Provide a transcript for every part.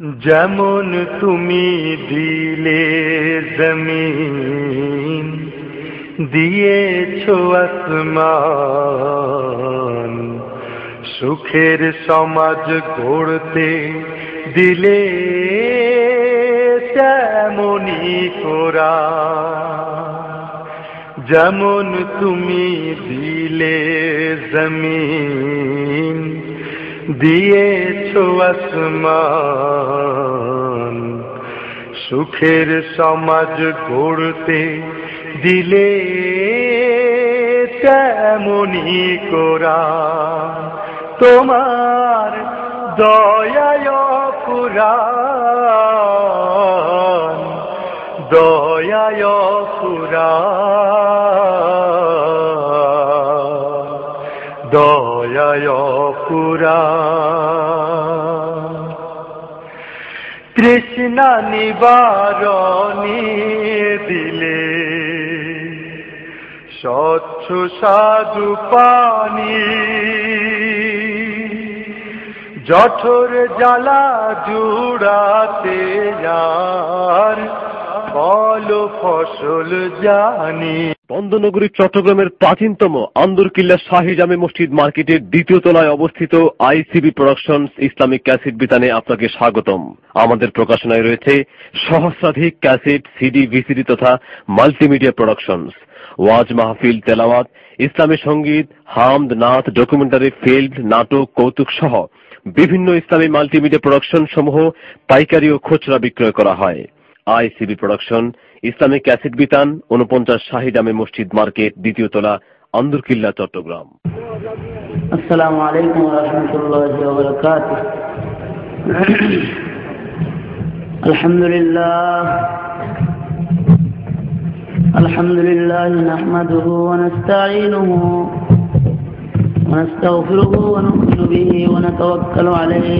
যেমন তুমি দিলে জমিন, দিয়েছ আসমান। সুখের সমাজ গড়তে দিলে তেমনি কোরা যেমন তুমি দিলে জমিন দিয়েছ আসমান। সুখের সমাজ গড়তে দিলে তেমনি কোরা। তোমার দয়ায় পুরাণ দয়ায় পুরাণ পুরা। তৃষ্ণা নিবারণী দিলে স্বচ্ছ সাধু পানি জঠর জ্বালা জুড়াতে যার ফল ফসল জানি। বন্দনগরী চট্টগ্রামের প্রাচীনতম আন্দরকিল্লা শাহী জামে মসজিদ মার্কেটের দ্বিতীয় তলায় অবস্থিত আইসিবি প্রোডাকশনস ইসলামিক ক্যাসেট বিতানে আপনাকে স্বাগতম। আমাদের প্রকাশনায় রয়েছে সহস্রাধিক ক্যাসেট, সিডি, ভিসিডি তথা মাল্টিমিডিয়া প্রোডাকশনস। ওয়াজ মাহফিল, তেলাওয়াত, ইসলামী সংগীত, হামদ নাথ ডকুমেন্টারি ফিল্ড নাটক, কৌতুক সহ বিভিন্ন ইসলামী মাল্টিমিডিয়া প্রোডাকশন সমূহ পাইকারি ও খুচরা বিক্রয় করা হয়। I C B production Islamic cassette বিতান উনপঞ্চাশ শাহিদামে মসজিদ মার্কেট দ্বিতীয় তলা আন্দরকিল্লা চট্টগ্রাম السلام عليكم ورحمة الله وبركاته الحمد لله الحمد لله نحمده ونستعينه ونستغفره ونؤمن به ونتوكل عليه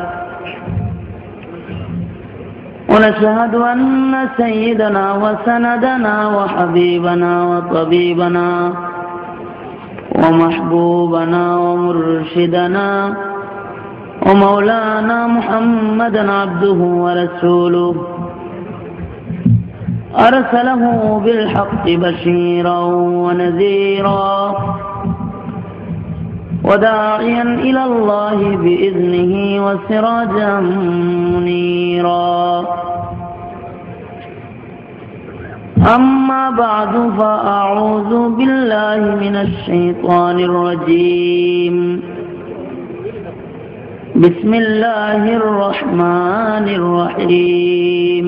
ونشهد أن سيدنا وسندنا وحبيبنا وطبيبنا ومحبوبنا ومرشدنا ومولانا محمدا عبده ورسوله. أرسله بالحق بشيرا ونذيرا. وداعيا إلى الله بإذنه وسراجا منيرا. أما بعد فأعوذ بالله من الشيطان الرجيم. بسم الله الرحمن الرحيم.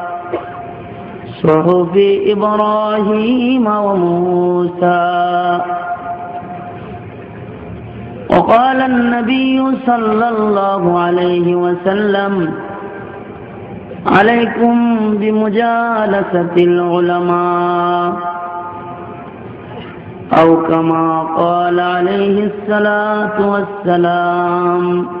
صحف إبراهيم وموسى. وقال النبي صلى الله عليه وسلم عليكم بمجالسة العلماء. أو كما قال عليه الصلاة والسلام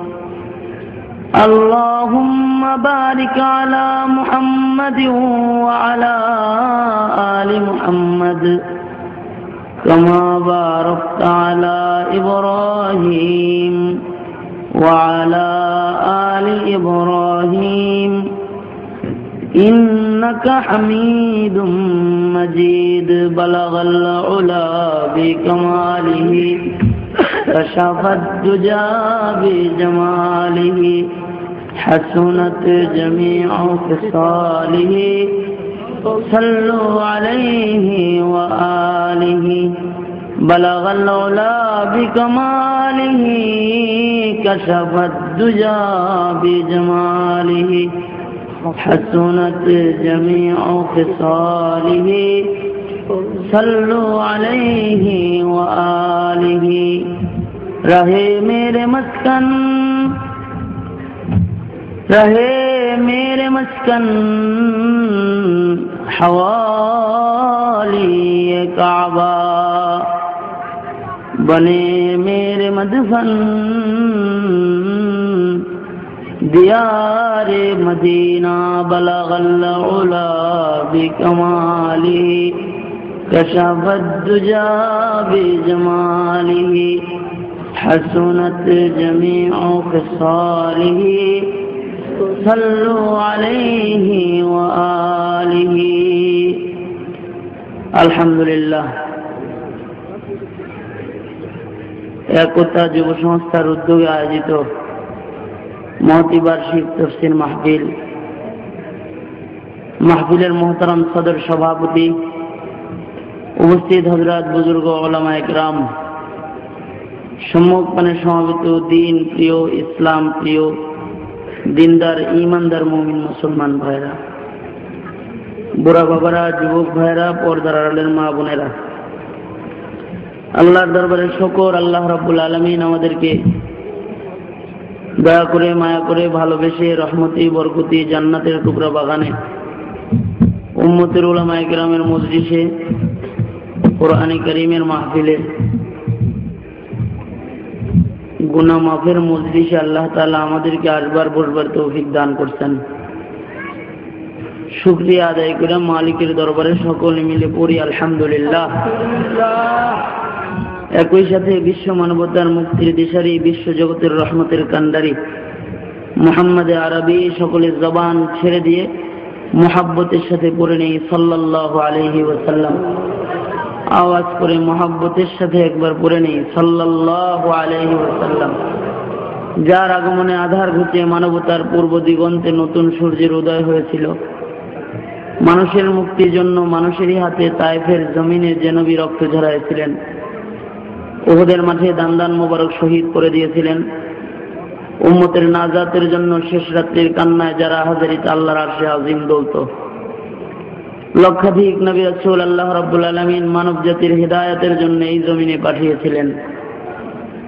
اللهم بارك على محمد وعلى آل محمد كما باركت على إبراهيم وعلى آل إبراهيم. إنك حميد مجيد. بلغ العلا بكماله كشف الدجى بجماله. حسنت جميع خصاله صلوا عليه وآله. بلغ العلا بكماله، كشف الدجى بجماله. حسنت جميع خصاله صلوا عليه وآله. رہے میرے مسکن رہے میرے مسکن حوالی کعبہ۔ بنے میرے مدفن، دیار مدینہ، بلغ العلا بکمالی، کشف الدجا بجمالی، حسنت جميع خصاله صلوا عليه وآله الحمد لله একতা যুব সংস্থার উদ্যোগে আয়োজিত মহতি বার্ষিক তফসির মাহফিল মাহফিলের মোহতারাম সদর সভাপতি উপস্থিত হজরত বুজুর্গ ওলামা একরাম সম্মুখপানে সমাবেত দিন প্রিয় ইসলাম প্রিয় দিনদার ইমানদার মমিন মুসলমান ভাইরা, বুড়া বাবারা, যুবক ভাইরা, পর্দার আড়ালের মা বোনেরা, আল্লাহর দরবারে শকর, আল্লাহ রাব্বুল আলমিন আমাদেরকে দয়া করে, মায়া করে ভালোবেসে, রহমতি, বরকতি জান্নাতের টুকরা বাগানে, উম্মতের উলামায় গ্রামের মজলিসে, কোরআনে করিমের মাহফিলে গুনা মাফের মজলিসে আল্লাহ তালা আমাদেরকে আসবার বসবার তৌফিক দান করছেন। শুক্রিয়া আদায় করে মালিকের দরবারে সকলে মিলে পড়ি, আলহামদুলিল্লাহ। একই সাথে বিশ্ব মানবতার মুক্তির দিশারি, বিশ্ব জগতের রহমতের কান্ডারি মোহাম্মদে আরবি সকলের জবান ছেড়ে দিয়ে মোহাব্বতের সাথে পড়ে নেই সাল্লাহ আলহি ওসাল্লাম আওয়াজ করে মোহাব্বতের সাথে একবার পড়ে নেই। সাল্লাহ আলহি ওসাল্লাম যার আগমনে আধার ঘুচে মানবতার পূর্ব দিগন্তে নতুন সূর্যের উদয় হয়েছিল। মানুষের মুক্তির জন্য মানুষেরই হাতে তাইফের জমিনে জেনবি রক্ত ঝরাইছিলেন ওহদের মাঠে দান দান মোবারক শহীদ করে দিয়েছিলেন। উম্মতের নাজাতের জন্য শেষ রাত্রির কান্নায় যারা হাজারিত আল্লাহর আশে আজিম দৌলত। লক্ষাধিক নবী রসুল আল্লাহ রব্বুল আলমিন মানব জাতির হৃদায়তের জন্য এই জমিনে পাঠিয়েছিলেন।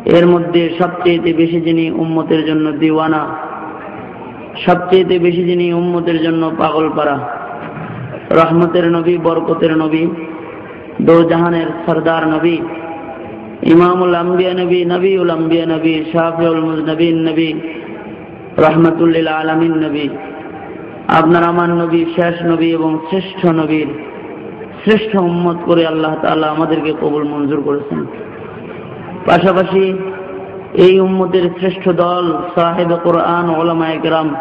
এর মধ্যে সবচেয়ে বেশি যিনি উম্মতের জন্য দিওয়ানা সবচেয়ে বেশি যিনি উম্মতের জন্য পাগল পারা রহমতের নবী, বরকতের নবী, দৌজাহানের সর্দার নবী, ইমামুল আম্বিয়া নবী, নবীউল আম্বিয়া নবী শাহিউল নবীন নবী রহমতুল্লিল আলমিন নবী আপনার আমার নবী, শেষ নবী এবং শ্রেষ্ঠ নবীর শ্রেষ্ঠ উম্মত করে আল্লাহ তাআলা আমাদেরকে কবুল মঞ্জুর করেছেন। পাশাপাশি এই উম্মতের শ্রেষ্ঠ দল সাহেব কোরআন, ওলামায় কেরাম।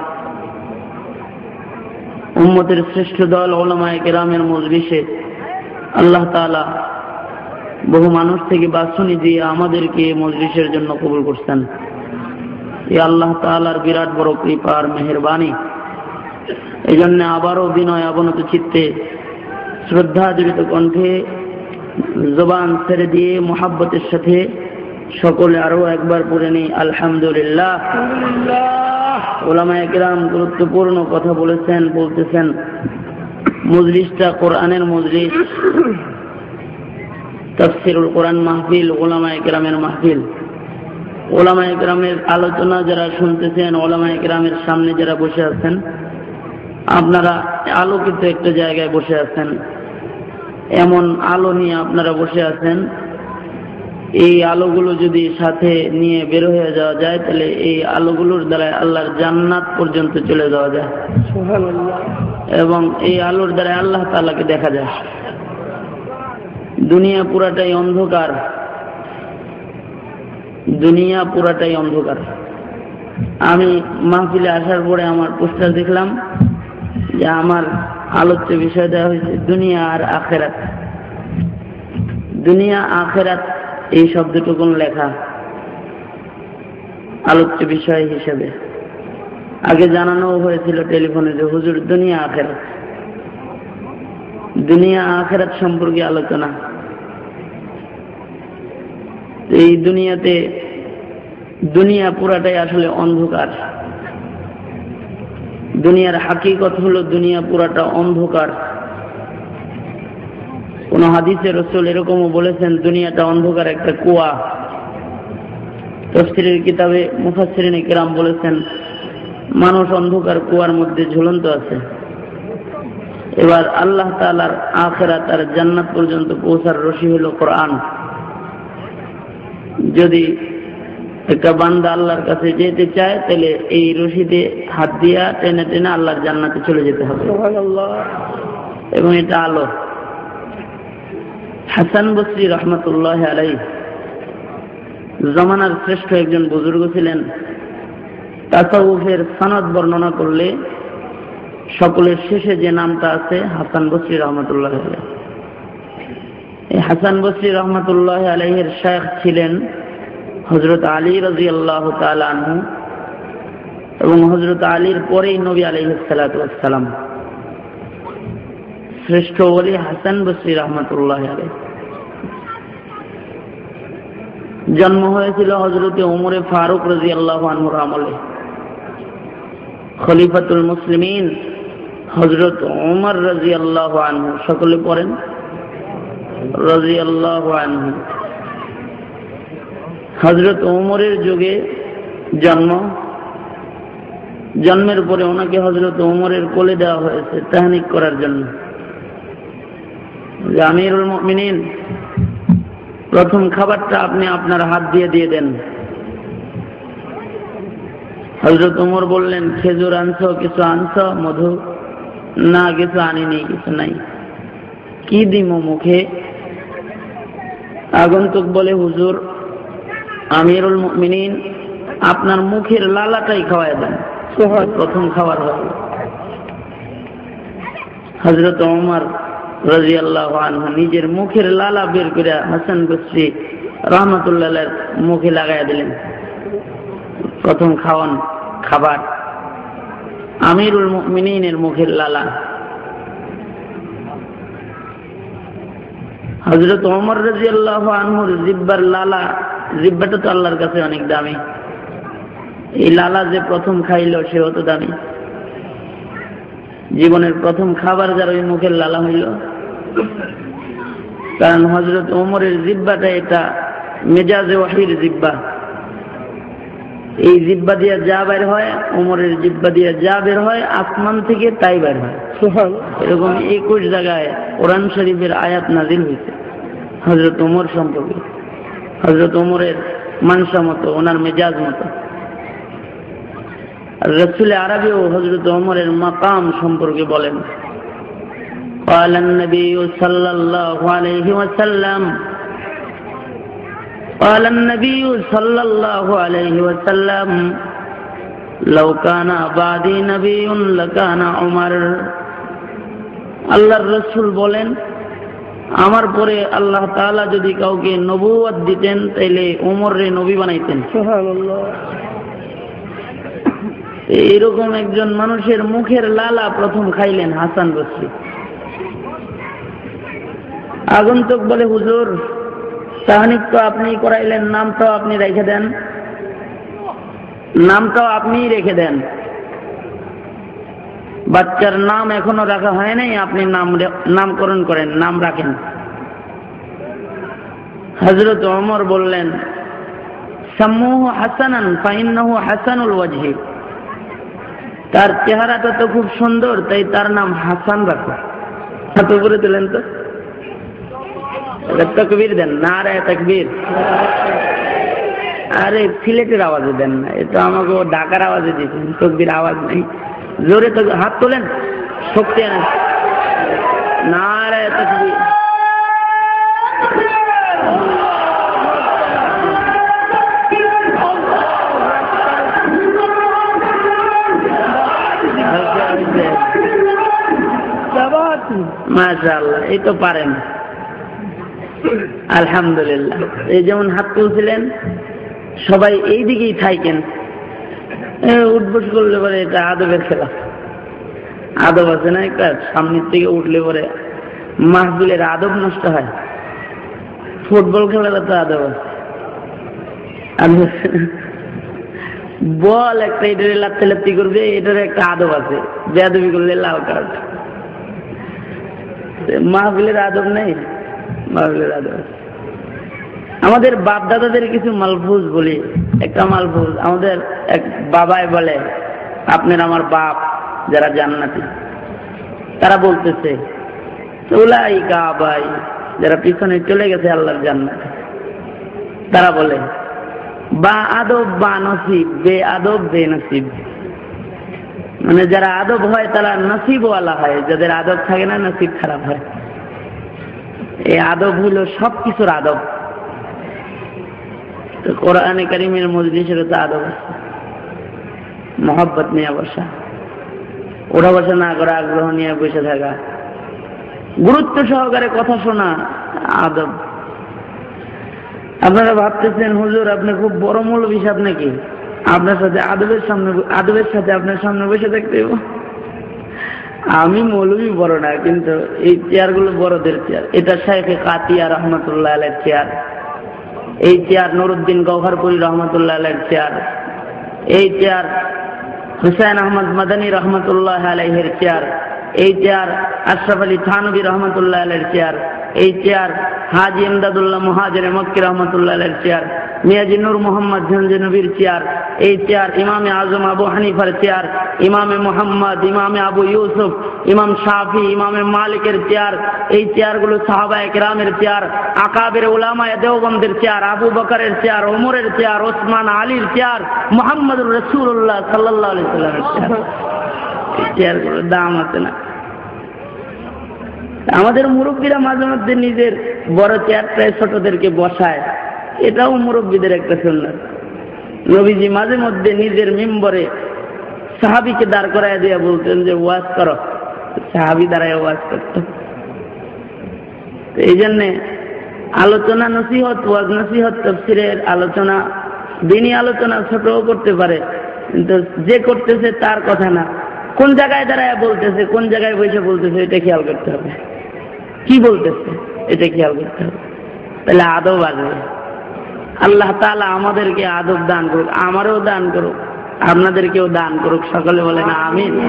উম্মতের শ্রেষ্ঠ দল ওলামায় কেরামের মজলিসে আল্লাহ তাআলা বহু মানুষ থেকে বাসনি দিয়ে আমাদেরকে মজলিসের জন্য কবুল করছেন। এই আল্লাহ তালার বিরাট বড় কৃপার মেহরবানি। এই জন্য আবারও বিনয় অবনত চিত্তে শ্রদ্ধা জড়িত কণ্ঠে জবান ছেড়ে দিয়ে মোহাব্বতের সাথে সকলে আরও একবার পড়ে নেই, আলহামদুলিল্লাহ। ওলামা একরাম গুরুত্বপূর্ণ কথা বলেছেন, বলতেছেন, মজলিসটা কোরআনের মজলিস। তফসিরুল কোরআন মাহফিল ওলামা একরামের মাহফিল। ওলামা একরামের আলোচনা যারা শুনতেছেন ওলামা একরামের সামনে যারা বসে আছেন আপনারা আলোকিত একটা জায়গায় বসে আছেন। এমন আলো নিয়ে আপনারা বসে আছেন। এই আলোগুলো যদি সাথে নিয়ে বের হয়ে যাওয়া যায় তাহলে এই আলোগুলোর দ্বারা আল্লাহর জান্নাত পর্যন্ত চলে যাওয়া যায়। এবং এই আলোর দ্বারা আল্লাহ তাল্লাহকে দেখা যায়। দুনিয়া পুরাটাই অন্ধকার। দুনিয়া পুরাটাই অন্ধকার। আমি মাহফিলে আসার পরে আমার পোস্টার দেখলাম। যে আমার আলোচ্য বিষয় দেওয়া হয়েছে, দুনিয়া আর আখেরাত। দুনিয়া, আখেরাত, এই শব্দটুকুন লেখা আলোচ্য বিষয় হিসেবে। আগে জানানো হয়েছিল টেলিফোনে যে, হুজুর, দুনিয়া, আখেরাত। দুনিয়া, আখেরাত সম্পর্কে আলোচনা। এই দুনিয়াতে দুনিয়া পুরাটাই আসলে অন্ধকার। দুনিয়ার হাকিকত হলো দুনিয়া পুরাটা অন্ধকার। কোন হাদিসে রসুল এরকমও বলেছেন, দুনিয়াটা অন্ধকার একটা কুয়া। তফসিরের কিতাবে মুফাসরিন কেরাম বলেছেন, মানুষ অন্ধকার কুয়ার মধ্যে ঝুলন্ত আছে। এবার আল্লাহ তালার আখেরা তার জান্নাত পর্যন্ত পৌঁছার রশি হলো কোরআন। যদি একটা বান্দা আল্লাহর কাছে যেতে চায় তাহলে এই রশিদে হাত দিয়া টেনে টেনে আল্লাহর জান্নাতে চলে যেতে হবে। এবং এটা আলো। হাসান বসরি রহমতুল্লাহ আলাই জমানার শ্রেষ্ঠ একজন বুজুর্গ ছিলেন। তাসাউফের সনদ বর্ণনা করলে সকলের শেষে যে নামটা আছে হাসান বসরি রহমতুল্লাহ আলাই এই হাসান বসরি রহমতুল্লাহ আলাইহের শেখ ছিলেন হজরত আলী রাজি আল্লাহ আনহু এবং হজরত আলীর পরেই নবী আলহিসালাম শ্রেষ্ঠ বলি হাসান বসরি রহমতুল্লাহ আলাই জন্ম হয়েছিল হজরতে উমরে ফারুক রাজি আল্লাহ আনহুর আমলে। খলিফাতুল মুসলিমিন হজরত উমর রাজি আল্লাহ আনহু, সকলে পড়েন? রাজি আল্লাহ আনহু। হজরত ওমরের যুগে জন্ম। জন্মের পরে ওনাকে হজরত ওমরের কোলে দেওয়া হয়েছে তাহানিক করার জন্য। আমিরুল মিনিন প্রথম খাবারটা আপনি আপনার হাত দিয়ে দিয়ে দেন। হজরত ওমর বললেন, খেজুর আনছ, কিছু আনছ, মধু? না, কিছু আনিনি, কিছু নাই। কি দিম মুখে? আগন্তুক বলে, হুজুর আমিরুল মিনিন আপনার মুখের লালাটাই খাওয়াই দেন। প্রথম খাবার হবে হজরত ওমর রাজি আল্লাহ নিজের মুখের লালা বের করে হাসান বসরি রহমতুল্লাহ মুখে লাগাই দিলেন। প্রথম খাওয়ান খাবার। আমিরুল মিনিনের মুখের লালা। হজরত ওমর রাজি আল্লাহ আনহুর জিব্বার লালা, জিব্বাটা তো আল্লাহর কাছে অনেক দামি। এই লালা যে প্রথম খাইল, সেও তো দামি। জীবনের প্রথম খাবার যার ওই মুখের লালা হইল। কারণ হজরত ওমরের জিব্বাটা এটা মেজাজে ওয়াহির জিব্বা। এই জিব্বা দিয়ে যা বের হয় ওমরের জিব্বা দিয়ে যা বের হয় আসমান থেকে তাই বের হয় এরকম একুশ জায়গায় কোরআন শরীফের আয়াত নাজিল হয়েছে হজরত ওমর সম্পর্কে হজরত ওমরের মানসা মতো ওনার মেজাজ মতো রসুল আরবিও হজরত ওমরের মাকাম সম্পর্কে বলেন قال النبي صلى الله عليه وسلم قال النبي صلى الله عليه وسلم لو كان بعدي نبي لكان عمر আল্লাহর রসুল বলেন আমার পরে আল্লাহ তাআলা যদি কাউকে নবুয়াত দিতেন তাইলে ওমর রে নবী বানাইতেন এইরকম একজন মানুষের মুখের লালা প্রথম খাইলেন হাসান বসরি আগন্তুক বলে হুজুর তাহানিক তো আপনি করাইলেন, নামটাও আপনি রেখে দেন। নামটাও আপনিই রেখে দেন। বাচ্চার নাম এখনও রাখা হয় নাই, আপনি নাম নামকরণ করেন, নাম রাখেন। হজরত অমর বললেন, সাম্মুহ হাসানান, ফাইন্নাহু হাসানুল ওয়াজহি। তার চেহারাটা তো খুব সুন্দর, তাই তার নাম হাসান রাখো। হাত উপরে দিলেন তো? তকবীর দেন না রে তকবির। আরে ফিলেটের আওয়াজে দেন না, এটা আমাকে ডাকার আওয়াজে দিচ্ছেন তকবির আওয়াজ নেই। জোরে তো হাত তোলেন, শক্তি আনেন। না রে তকবির। মাশাল্লাহ এই তো পারেন। আলহামদুলিল্লাহ। এই যেমন হাত তুলছিলেন, সবাই এই দিকেই থাকেন উঠবস করলে পরে এটা আদবের খেলা। আদব আছে না একটা, সামনের থেকে উঠলে পরে মাহবিলের আদব নষ্ট হয়। ফুটবল খেলার তো আদব আছে। বল একটা এটারে লাত্তি লাত্তি করবে, এটার একটা আদব আছে। বেদবি করলে লাল কার্ড। মাহবিলের আদব নেই। আমাদের বাপ দাদাদের কিছু মালফুজ বলি, একটা মালভুজ, আমাদের এক বাবাই বলে, আপনার আমার বাপ যারা জান্নাতি। তারা বলতেছে ওলাই কাবাই যারা পিছনে চলে গেছে আল্লাহর জান্নাত। তারা বলে, বা আদব বা নসিব, বে আদব বে নসিব। মানে যারা আদব হয় তারা নসিবওয়ালা হয়, যাদের আদব থাকে না, নসিব খারাপ হয়। এই আদব হইল সব কিছুর আদব। তো কোরআনে কারিমের মজলিসের তো আদব আছে। মহব্বত নিয়ে বসা। ওরা বসা না করা, আগ্রহ নিয়ে বসে থাকা। গুরুত্ব সহকারে কথা শোনা আদব। আপনারা ভাবতেছেন, হুজুর, আপনি খুব বড় মৌলবী সাহেব নাকি? আপনার সাথে আদবের সামনে, আদবের সাথে আপনার সামনে বসে থাকতে আমি মৌলবি বড় না, কিন্তু এই চেয়ারগুলো বড়দের চেয়ার এটা শাহেখে কাতিয়া রহমতুল্লাহ আলের চেয়ার এই চেয়ার নুরুদ্দিন গৌহরপুরি রহমতুল্লাহ আলের চেয়ার এই চেয়ার হুসাইন আহমদ মাদানী রহমতুল্লাহ আলহের চেয়ার এই চেয়ার আশরাফ আলী থানবী রহমতুল্লাহ আলের চেয়ার, এই চেয়ার হাজি ইমদাদুল্লাহ মহাজের মক্কি রহমতুল্লাহ আলের চেয়ার, মিয়াজি নূর মোহাম্মদ ঝঞ্জে নবীর চেয়ার, এই চেয়ার ইমামে আজম আবু হানিফার চেয়ার, ইমামে মোহাম্মদ, ইমামে আবু ইউসুফ, ইমাম শাফি, ইমামে মালিকের চেয়ার, এই চেয়ারগুলো সাহাবায় কেরামের চেয়ার, আকাবের উলামায় দেওবন্দের চেয়ার, আবু বকরের চেয়ার, ওমরের চেয়ার, ওসমান আলীর চেয়ার, মোহাম্মদুর রসুল্লাহ সাল্লাহ সাল্লামের চেয়ার। এই চেয়ারগুলোর দাম আছে না। আমাদের মুরব্বীরা মাঝে মধ্যে নিজের বড় চেয়ারটায় ছোটদেরকে বসায়। এটাও মুরব্বীদের একটা সুন্দর নবীজি মাঝে মধ্যে নিজের মেম্বরে সাহাবিকে দাঁড় করায় দিয়ে বলতেন যে, ওয়াজ করো। সাহাবি দ্বারায় ওয়াজ করত। এই জন্যে আলোচনা নসিহত, ওয়াজ নসিহত, তফসিরের আলোচনা দিনই আলোচনা ছোটও করতে পারে, কিন্তু যে করতেছে তার কথা না। কোন জায়গায় দাঁড়ায় বলতেছে, কোন জায়গায় বসে বলতেছে, এটা খেয়াল করতে হবে। কি বলতেছে, এটা খেয়াল করতে হবে। তাহলে আদব আসবে আল্লাহ তালা আমাদেরকে আদব দান করুক, আমারও দান করুক, আপনাদেরকেও দান করুক। সকলে বলে না আমিন।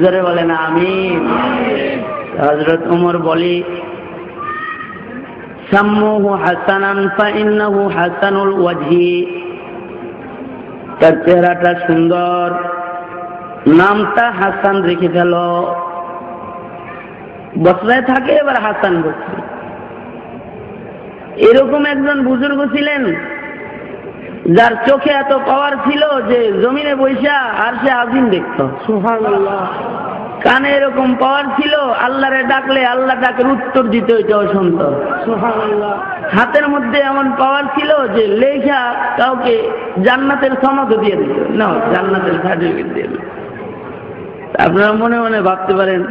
জোরে বলে না আমিন। হজরত উমর বলি, সাম্মুহু হাসানান ফাইন্নাহু হাসানুল ওয়াজহি। তার চেহারাটা সুন্দর। নামটা হাসান রেখে ফেল। বসরায় থাকে এবার হাসান বসরি এরকম একজন বুজুর্গ ছিলেন যার চোখে এত পাওয়ার ছিল যে জমিনে বৈশা আর সে আজিম দেখত। কানে এরকম পাওয়ার ছিল আল্লাহরে ডাকলে আল্লাহ ডাকের উত্তর দিতে ওইটাও শুনত হাতের মধ্যে এমন পাওয়ার ছিল যে লেখা কাউকে জান্নাতের সনদ দিয়ে দিল না জান্নাতের সার্টিফিকেট দিয়ে দিল আপনারা মনে মনে ভাবতে পারেন,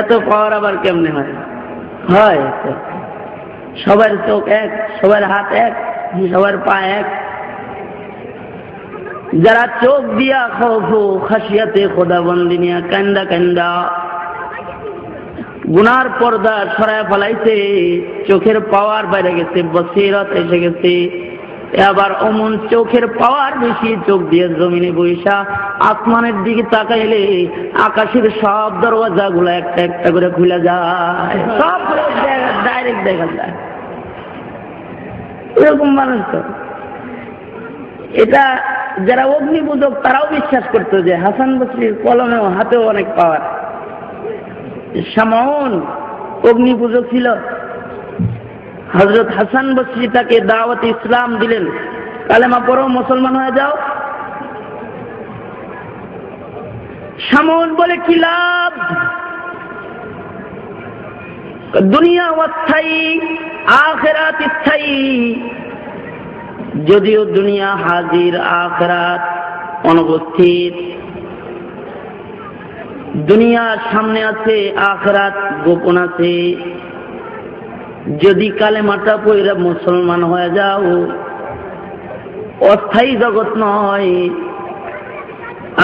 এত পাওয়ার আবার কেমনে হয়? সবার চোখ এক, সবার হাত এক, সবার পা এক। যারা চোখ দিয়া খোফো, খাসিয়াতে খোদা বন্দিনিয়া কান্দা কান্দা গুনার পর্দা সরায় ফেলাইছে, চোখের পাওয়ার বাইরে গেছে, বসিরত এসে গেছে। আবার অমন চোখের পাওয়ার বেশি, চোখ দিয়ে জমিনে বৈশা আসমানের দিকে তাকাইলে আকাশের সব দরওয়াজা গুলো একটা একটা করে খুলে যায়। সব ডাইরেক্ট দেখা যায়। এরকম মানুষ তো। এটা যারা অগ্নিপূজক, তারাও বিশ্বাস করতো যে হাসান বসরির কলমেও হাতেও অনেক পাওয়ার সামন অগ্নিপূজক ছিল হজরত হাসান বসরি তাকে দাওয়াত ইসলাম দিলেন। কালেমা পড়ো, মুসলমান হয়ে যাও। সামন বলে কি লাভ? দুনিয়া অস্থায়ী, আখেরাত স্থায়ী। যদিও দুনিয়া হাজির, আখরাত অনুপস্থিত। দুনিয়ার সামনে আছে, আখরাত গোপন আছে। যদি কালেমাটা পইরা মুসলমান হয়ে যাও, অস্থায়ী জগৎ নয়।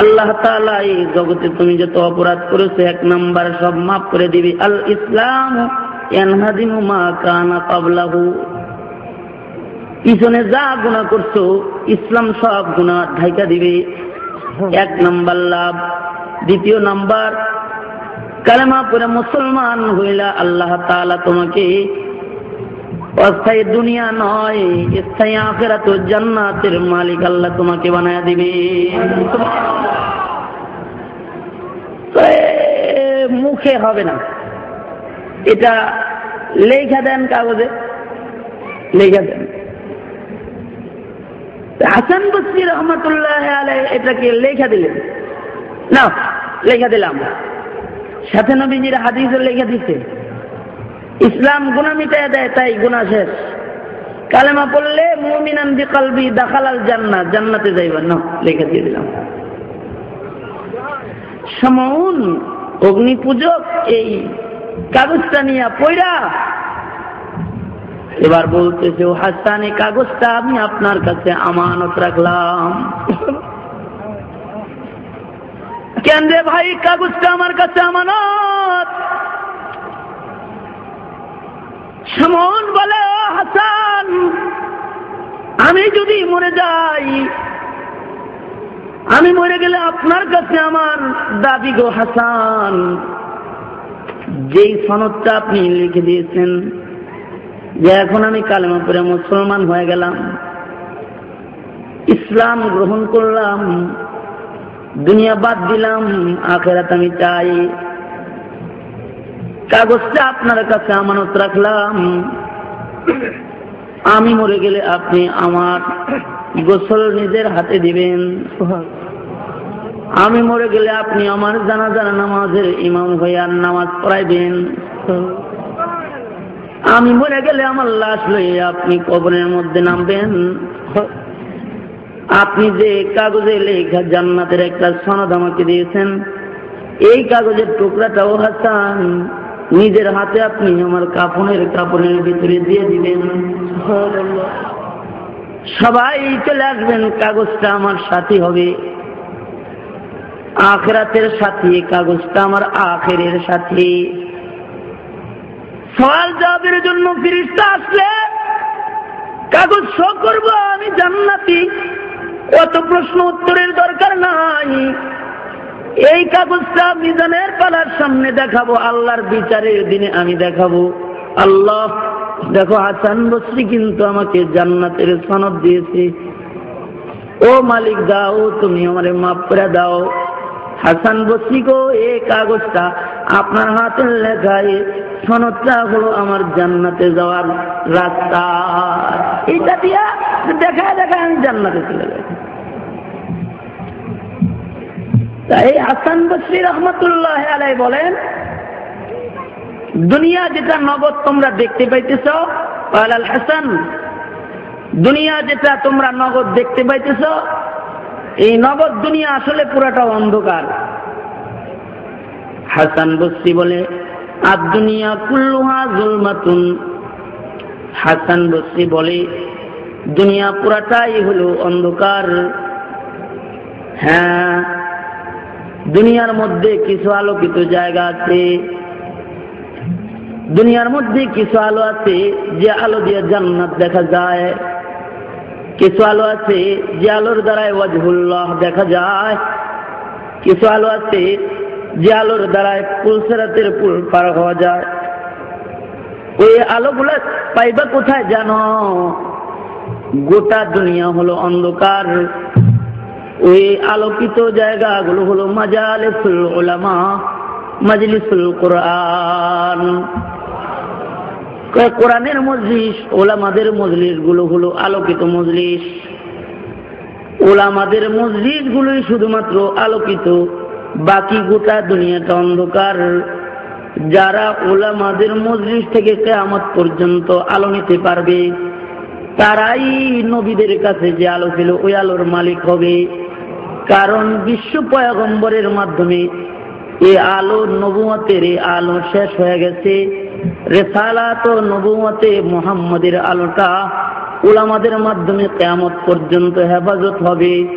আল্লাহ তালা এই জগতে তুমি যত অপরাধ করেছ, এক নাম্বার সব মাফ করে দিবি। আল ইসলাম পিছনে যা গুণা করছ, ইসলাম সব গুণা ঢাইকা দিবে। এক নাম্বার লাভ। দ্বিতীয় নাম্বার, কালেমা পরে মুসলমান হইলা আল্লাহ তালা তোমাকে অস্থায়ী দুনিয়া নয়, স্থায়ী আখেরা তো জান্নাতের মালিক আল্লাহ তোমাকে বানায় দিবে। মুখে হবে না। এটা লেখা দেন কাগজে। লেখা দেন। হাসান বসরি রহমতুল্লাহ আলাই এটাকে লেখা দিলেন। না লেখা দিলাম। সাথে নবীজির হাদিসও লেখা দিচ্ছে ইসলাম গুণা মিটাই দেয়, তাই গুণা শেষ। কালেমা পড়লে মুমিনান বিকলবি দাখালাল জান্নাত জান্নাতে যাইবার না লেখা দিয়ে দিলাম। সমন অগ্নি পূজক এই কাগজটা নিয়ে পয়রা এবার বলতেছে, ও হাসান এই কাগজটা আমি আপনার কাছে আমানত রাখলাম। কেন রে ভাই, কাগজটা আমার কাছে আমানত? সমন বলে ও হাসান, আমি যদি মরে যাই, আমি মরে গেলে আপনার কাছে আমার দাবি গো হাসান। যেই সনদটা আপনি লিখে দিয়েছেন, যে এখন আমি কালেমা পরে মুসলমান হয়ে গেলাম, ইসলাম গ্রহণ করলাম, দুনিয়া বাদ দিলাম, আখেরাত আমি চাই। কাগজটা আপনার কাছে আমানত রাখলাম। আমি মরে গেলে আপনি আমার গোসল নিজের হাতে দিবেন। আমি মরে গেলে আপনি আমার জানা জানা নামাজের ইমাম হইয়ার নামাজ পড়াইবেন। আমি মরে গেলে আমার লাশ লইয়ে আপনি কবরের মধ্যে নামবেন। আপনি যে কাগজে লেখা জান্নাতের একটা সনদ আমাকে দিয়েছেন, এই কাগজের টুকরাটাও হাসান। নিজের হাতে আপনি আমার কাপনের কাপড়ের ভিতরে দিয়ে দিবেন। সবাই চলে আসবেন, কাগজটা আমার সাথী হবে। আখরাতের সাথী, কাগজটা আমার আখেরের সাথী। সওয়াল জবাবের জন্য ফিরিস্তা আসলে, কাগজ শো করব আমি জান্নাতি। অত প্রশ্ন উত্তরের দরকার নাই। এই কাগজটা মিজানের পালার সামনে দেখাবো, আল্লাহর বিচারের দিনে আমি দেখাবো। আল্লাহ, দেখো হাসান বসরি কিন্তু আমাকে জান্নাতের সনদ দিয়েছে। ও মালিক দাও, তুমি আমারে মাফ দাও। হাসান বসরি গো এই কাগজটা আপনার হাতের লেখায়, সনদটা হলো আমার জান্নাতে যাওয়ার রাস্তা। এইটা দিয়া দেখায় দেখায় আমি জান্নাতে চলে যাই তাই হাসান বসরি রহমতুল্লাহ আলাই বলেন, দুনিয়া যেটা নগদ তোমরা দেখতে পাইতেছ আল হাসান দুনিয়া যেটা তোমরা নগদ দেখতে পাইতেছ, এই নগদ দুনিয়া আসলে পুরাটা অন্ধকার। হাসান বসরি বলে আর দুনিয়া কুল্লুহা জুলমাতুন। হাসান বসরি বলে, দুনিয়া পুরাটাই হলো অন্ধকার। হ্যাঁ দুনিয়ার মধ্যে কিছু আলোকিত জায়গা আছে। দুনিয়ার মধ্যে কিছু আলো আছে যে আলো দিয়ে জান্নাত দেখা যায়। কিছু আলো আছে যে আলোর দ্বারাই ওয়াজহুল্লাহ দেখা যায়। কিছু আলো আছে যে আলোর দ্বারাই পুলসেরাতের পুল পার হওয়া যায়। ওই আলোগুলো পাইবা কোথায় জানো? গোটা দুনিয়া হলো অন্ধকার। ওই আলোকিত জায়গাগুলো হলো মাজালিসুল ওলামা মাজলিসুল কোরআন। কোরআনের মজলিস ওলামাদের মজলিসগুলো হলো আলোকিত মজলিস। ওলামাদের মজলিস গুলোই শুধুমাত্র আলোকিত, বাকি গোটা দুনিয়াটা অন্ধকার। যারা ওলামাদের মজলিস থেকে কেয়ামত পর্যন্ত আলো নিতে পারবে তারাই নবীদের কাছে যে আলো ছিল, ওই আলোর মালিক হবে। কারণ বিশ্ব পয়গম্বরের মাধ্যমে এ আলো নবুমতের এই আলো শেষ হয়ে গেছে। রেসালাত নবুমতে মোহাম্মদের আলোটা উলামাদের মাধ্যমে কেমত পর্যন্ত হেফাজত হবে।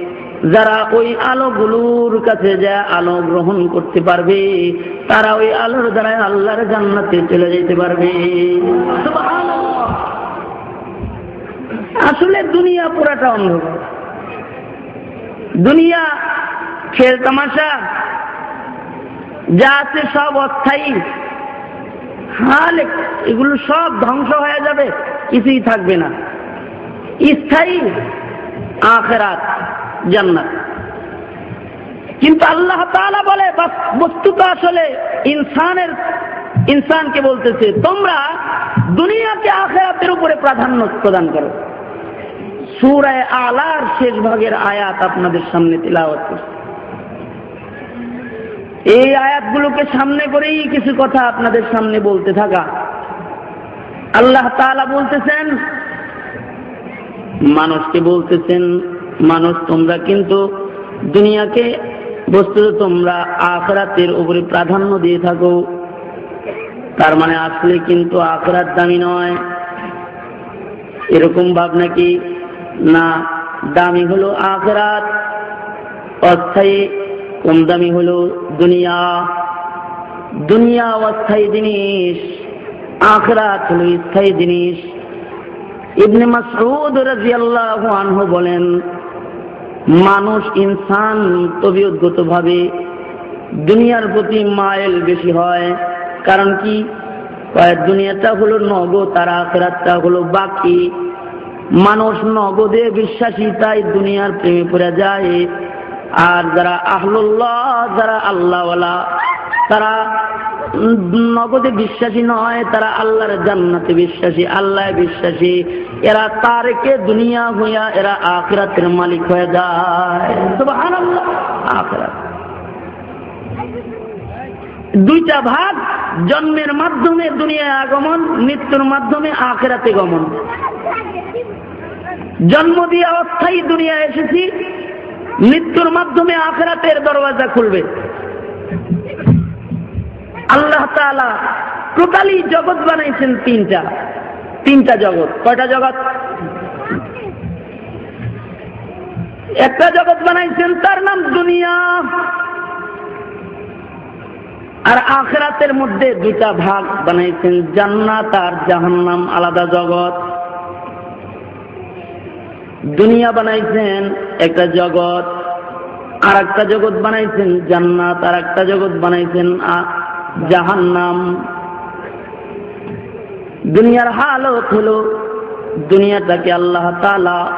যারা ওই আলোগুলোর কাছে যা আলো গ্রহণ করতে পারবে, তারা ওই আলোর দ্বারা আল্লাহর জান্নাতে চলে যেতে পারবে। আসলে দুনিয়া পুরাটা অন্ধকার দুনিয়া খেল তামাশা, যা আছে সব অস্থায়ী। হালে, এগুলো সব ধ্বংস হয়ে যাবে, কিছুই থাকবে না। স্থায়ী আখেরাত, জান্নাত। কিন্তু আল্লাহ তাআলা বলে বস্তুটা আসলে ইনসানের, ইনসানকে বলতেছে, তোমরা দুনিয়াকে আখেরাতের উপরে প্রাধান্য প্রদান করো। সুরায় আলার শেষ ভাগের আয়াত আপনাদের সামনে তিলাওয়াত এই আয়াতগুলোকে সামনে করেই কিছু কথা আপনাদের সামনে বলতে থাকা। আল্লাহ তাআলা বলতেছেন, মানুষকে বলতেছেন, মানুষ, তোমরা কিন্তু দুনিয়াকে, বস্তুত তোমরা আখরাতের উপরে প্রাধান্য দিয়ে থাকো। তার মানে আসলে কিন্তু আখরাত দামি নয়। এরকম ভাব নাকি না, দামি হলো আখরাত, অস্থায়ী কম দামি হলো দুনিয়া। দুনিয়া অস্থায়ী জিনিস, আখরাত হলো স্থায়ী জিনিস। ইবনে মাসউদ রাদিয়াল্লাহু আনহু বলেন, মানুষ ইনসান তবিয়তগত ভাবে দুনিয়ার প্রতি মাইল বেশি হয়। কারণ কি? দুনিয়াটা হলো নগদ তার আখরাতটা হলো বাকি। মানুষ নগদে বিশ্বাসী, তাই দুনিয়ার প্রেমে পড়ে যায়। আর যারা আহলুল্লাহ, যারা আল্লাহওয়ালা, তারা নগদে বিশ্বাসী নয়, তারা আল্লাহর জান্নাতে বিশ্বাসী আল্লাহ বিশ্বাসী। এরা তারকে দুনিয়া হইয়া, এরা আখরাতের মালিক হয়ে যায়। আখরাত। দুইটা ভাগ, জন্মের মাধ্যমে দুনিয়ায় আগমন, মৃত্যুর মাধ্যমে আখেরাতে গমন। জন্ম দিয়ে অস্থায়ী দুনিয়া এসেছি, মৃত্যুর মাধ্যমে আখরাতের দরওয়াজা খুলবে। আল্লাহ তালা টোটালি জগৎ বানাইছেন তিনটা। তিনটা জগৎ। কয়টা জগৎ? একটা জগৎ বানাইছেন, তার নাম দুনিয়া। আর আখরাতের মধ্যে দুইটা ভাগ বানাইছেন জান্নাত আর জাহান্নাম, আলাদা জগৎ। দুনিয়া বানাইছেন, একটা জগৎ আর একটা জগৎ বানাইছেন, জান্নাত আর একটা জগৎ বানাইছেন জাহান্নাম। দুনিয়ার হালত হলো দুনিয়াটাকে আল্লাহ তালা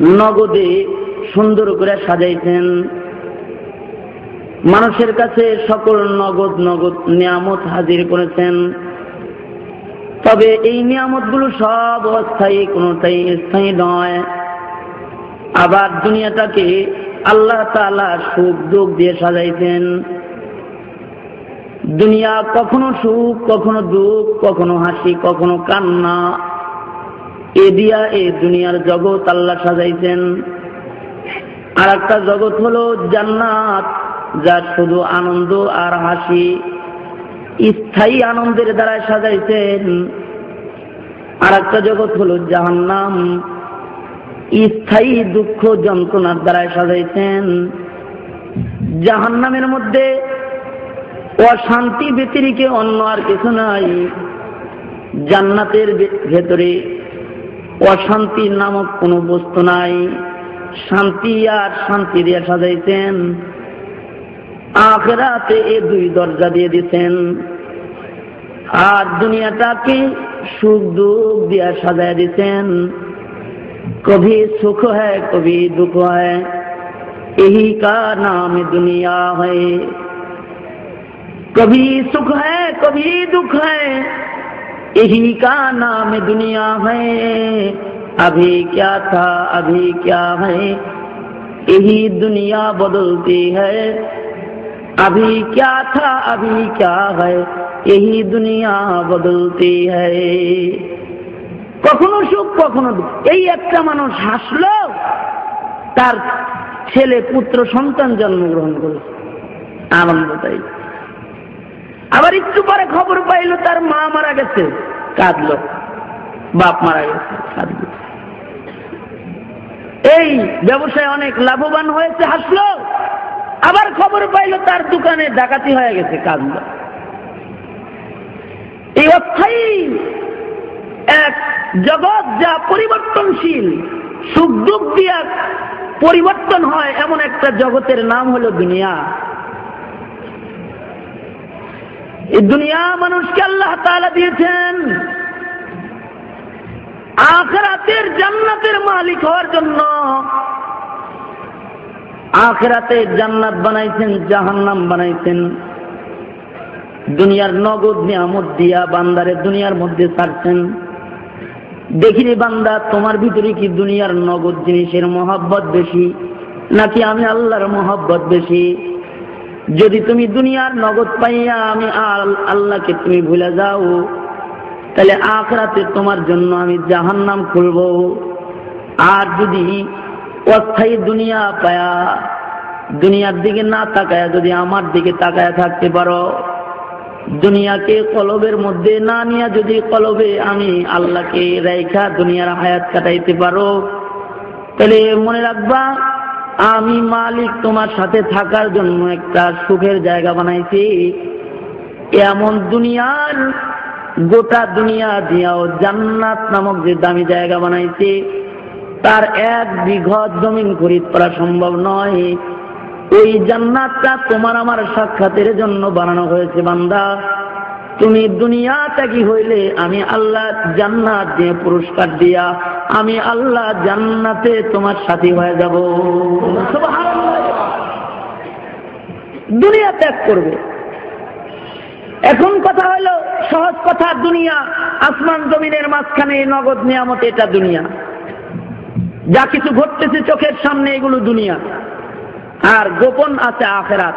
নগদে সুন্দর করে সাজাইছেন। মানুষের কাছে সকল নগদ নগদ নিয়ামত হাজির করেছেন। তবে এই নিয়ামতগুলো সব অস্থায়ী, কোনটাই স্থায়ী নয়। আবার দুনিয়াটাকে আল্লাহ তালা সুখ, দুঃখ দিয়ে সাজাইছেন। দুনিয়া কখনো সুখ, কখনো দুঃখ, কখনো হাসি, কখনো কান্না। এ দিয়া এ দুনিয়ার জগৎ আল্লাহ সাজাইছেন। আর একটা জগৎ হলো জান্নাত, যা শুধু আনন্দ আর হাসি। স্থায়ী আনন্দের দ্বারা সাজাইছেন। আর একটা জগৎ হলো জাহান্নাম। স্থায়ী দুঃখ যন্ত্রণার দ্বারা সাজাইছেন। জাহান্নামের মধ্যে অশান্তি ব্যতিরিকে অন্য আর কিছু নাই। জান্নাতের ভেতরে অশান্তি নামক কোনো বস্তু নাই। শান্তি আর শান্তি দিয়ে সাজাইছেন। আখেরাতে এ দুই দরজা দিয়ে দিচ্ছেন আর দুনিয়াটাকে সুখ দুঃখ দিয়া সাজায় দিচ্ছেন কবি সুখ হয় কবি দুঃখ হয় यही का नाम दुनिया है कभी सुख है कभी दुख है यही का नाम दुनिया है अभी क्या था अभी क्या है यही दुनिया बदलती है अभी क्या था अभी क्या है यही दुनिया बदलती है কখনো সুখ কখনো দুঃখ এই একটা মানুষ হাসলো তার ছেলে পুত্র সন্তান জন্মগ্রহণ করেছে আনন্দ তাই আবার একটু পরে খবর পাইল তার মা মারা গেছে কাঁদলো বাপ মারা গেছে কাঁদলো এই ব্যবসায় অনেক লাভবান হয়েছে হাসলো আবার খবর পাইল, তার দোকানে ডাকাতি হয়ে গেছে কাঁদলো এই অস্থায়ী এক জগৎ যা পরিবর্তনশীল, সুখ দুঃখ দিয়া পরিবর্তন হয়, এমন একটা জগতের নাম হলো দুনিয়া। এই দুনিয়া মানুষকে আল্লাহ তালা দিয়েছেন। আখরাতের জান্নাতের মালিক হওয়ার জন্য আখরাতে জান্নাত বানাইছেন, জাহান্নাম বানাইছেন। দুনিয়ার নগদ নিয়ামত দিয়া বান্দারে দুনিয়ার মধ্যে ছাড়ছেন। দেখিনি বান্দা, তোমার ভিতরে কি দুনিয়ার নগদ জিনিসের মহাব্বত বেশি, নাকি আমি আল্লাহর মহাব্বত বেশি? যদি তুমি দুনিয়ার নগদ পাইয়া আমি আল্লাহকে তুমি ভুলে যাও, তাহলে আখরাতে তোমার জন্য আমি জাহান্নাম খুলব। আর যদি অস্থায়ী দুনিয়া পায়া, দুনিয়ার দিকে না তাকায়া যদি আমার দিকে তাকায়া থাকতে পারো, দুনিয়াকে কলবের মধ্যে না নিয়ে যদি কলবে আমি আল্লাহকে রেখা দুনিয়ার হায়াত কাটাইতে পারো, তাহলে মনে রাখবা, আমি মালিক তোমার সাথে থাকার জন্য একটা সুখের জায়গা বানাইছি। এমন দুনিয়ার, গোটা দুনিয়া দিয়াও জান্নাত নামক যে দামি জায়গা বানাইছে। তার এক বিঘত জমিন খরিদ করা সম্ভব নয়। ওই জান্নাতটা তোমার আমার সাক্ষাতের জন্য বানানো হয়েছে, বান্দা। তুমি দুনিয়া ত্যাগী হইলে আমি আল্লাহ জান্নাত দিয়ে পুরস্কার দিয়া আমি আল্লাহ জান্নাতে তোমার সাথী হয়ে যাব। দুনিয়া ত্যাগ করবে। এখন কথা হলো, সহজ কথা, দুনিয়া, আসমান জমিনের মাঝখানে নগদ নিয়ামত, এটা দুনিয়া। যা কিছু ঘটতেছে চোখের সামনে এগুলো দুনিয়া। আর গোপন আছে আখেরাত।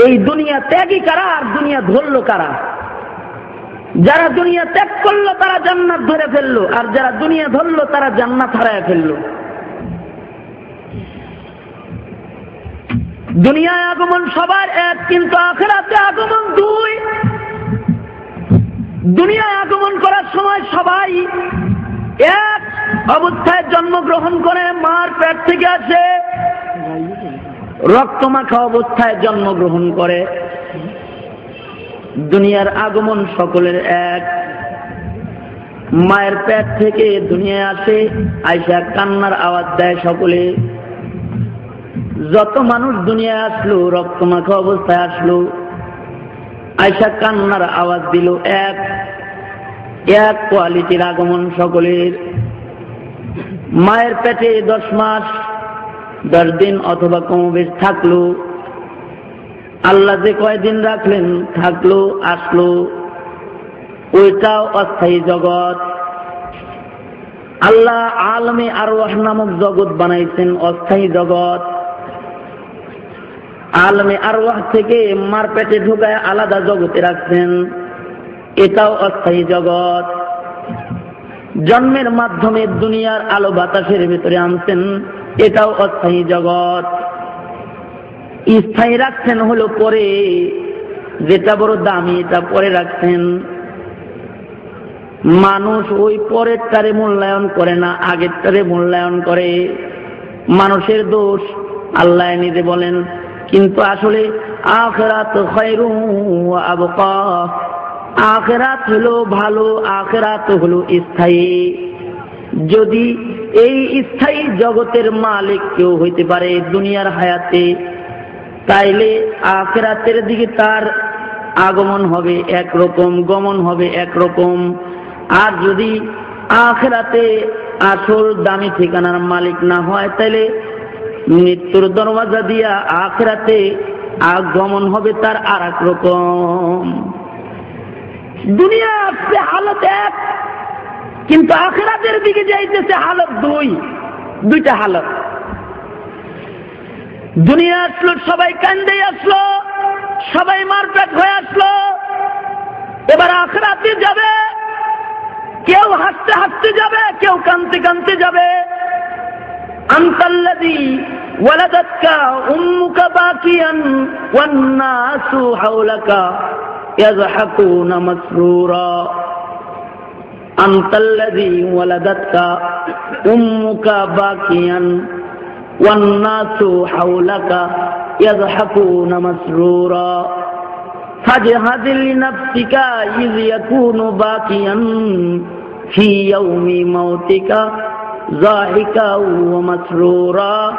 এই দুনিয়া ত্যাগই কারা আর দুনিয়া ধরলো কারা? যারা দুনিয়া ত্যাগ করল তারা জান্নাত ধরে ফেলল, আর যারা দুনিয়া ধরলো তারা জান্নাত হারায় ফেলল। দুনিয়ায় আগমন সবার এক, কিন্তু আখেরাতে আগমন দুই। দুনিয়ায় আগমন করার সময় সবাই এক অবস্থায় জন্মগ্রহণ করে, মার পেট থেকে আসে। রক্তমাখা অবস্থায় জন্মগ্রহণ করে। দুনিয়ার আগমন সকলের এক। মায়ের পেট থেকে দুনিয়ায় আসে, আইসা কান্নার আওয়াজ দেয় সকলে। যত মানুষ দুনিয়ায় আসলো রক্তমাখা অবস্থায় আসলো, আইসা কান্নার আওয়াজ দিল এক। এক কোয়ালিটির আগমন সকলের। মায়ের পেটে দশ মাস, দশ দিন অথবা কমবেশ থাকল। আল্লাহ যে কয়দিন রাখলেন, থাকল, আসলো, ওইটাও অস্থায়ী জগৎ। আল্লাহ আলমে আরও নামক জগৎ বানাইছেন, অস্থায়ী জগৎ। আলমে আরওয়াহ থেকে মার পেটে ঢুকায় আলাদা জগতে রাখছেন, এটাও অস্থায়ী জগৎ। জন্মের মাধ্যমে দুনিয়ার আলো বাতাসের ভেতরে আনছেন। এটাও অস্থায়ী জগৎ। স্থায়ী রাখছেন হলো পরে। যেটা বড় দামি, এটা পরে রাখছেন। মানুষ ওই পরের তারে মূল্যায়ন করে না আগের তারে মূল্যায়ন করে। মানুষের দোষ আল্লাহ নিজে বলেন। কিন্তু আসলে আখেরাত আখেরাত হলো ভালো, আখেরাত হলো স্থায়ী। যদি এই স্থায়ী জগতের মালিক কেউ হইতে পারে দুনিয়ার হায়াতে, তাইলে আখেরাতের দিকে তার আগমন হবে একরকম, গমন হবে একরকম। আর যদি আখেরাতে আসল দামি ঠিকানার মালিক না হয় তাহলে মৃত্যুর দরওয়াজা দিয়া আখরাতে আগমন হবে তার আর এক রকম। দুনিয়া আসছে হালত এক, কিন্তু আখরাতের দিকে যাইতেছে হালত দুই, দুইটা হালত। দুনিয়া আসলো, সবাই কান্দে আসলো, সবাই মারপেট হয়ে আসলো। এবার আখরাতে যাবে, কেউ হাসতে হাসতে যাবে, কেউ কানতে কানতে যাবে। আন্তাল্লাদি ওয়ালাদাতকা উম্মুকা বাকিয়ান ওয়ান্নাসু হাওলাকা। يضحكون مسرورا. أنت الذي ولدتك أمك باكيا والناس حولك يضحكون مسرورا. فاجهد لنفسك إذ يكون باكيا في يوم موتك ضاحكا ومسرورا.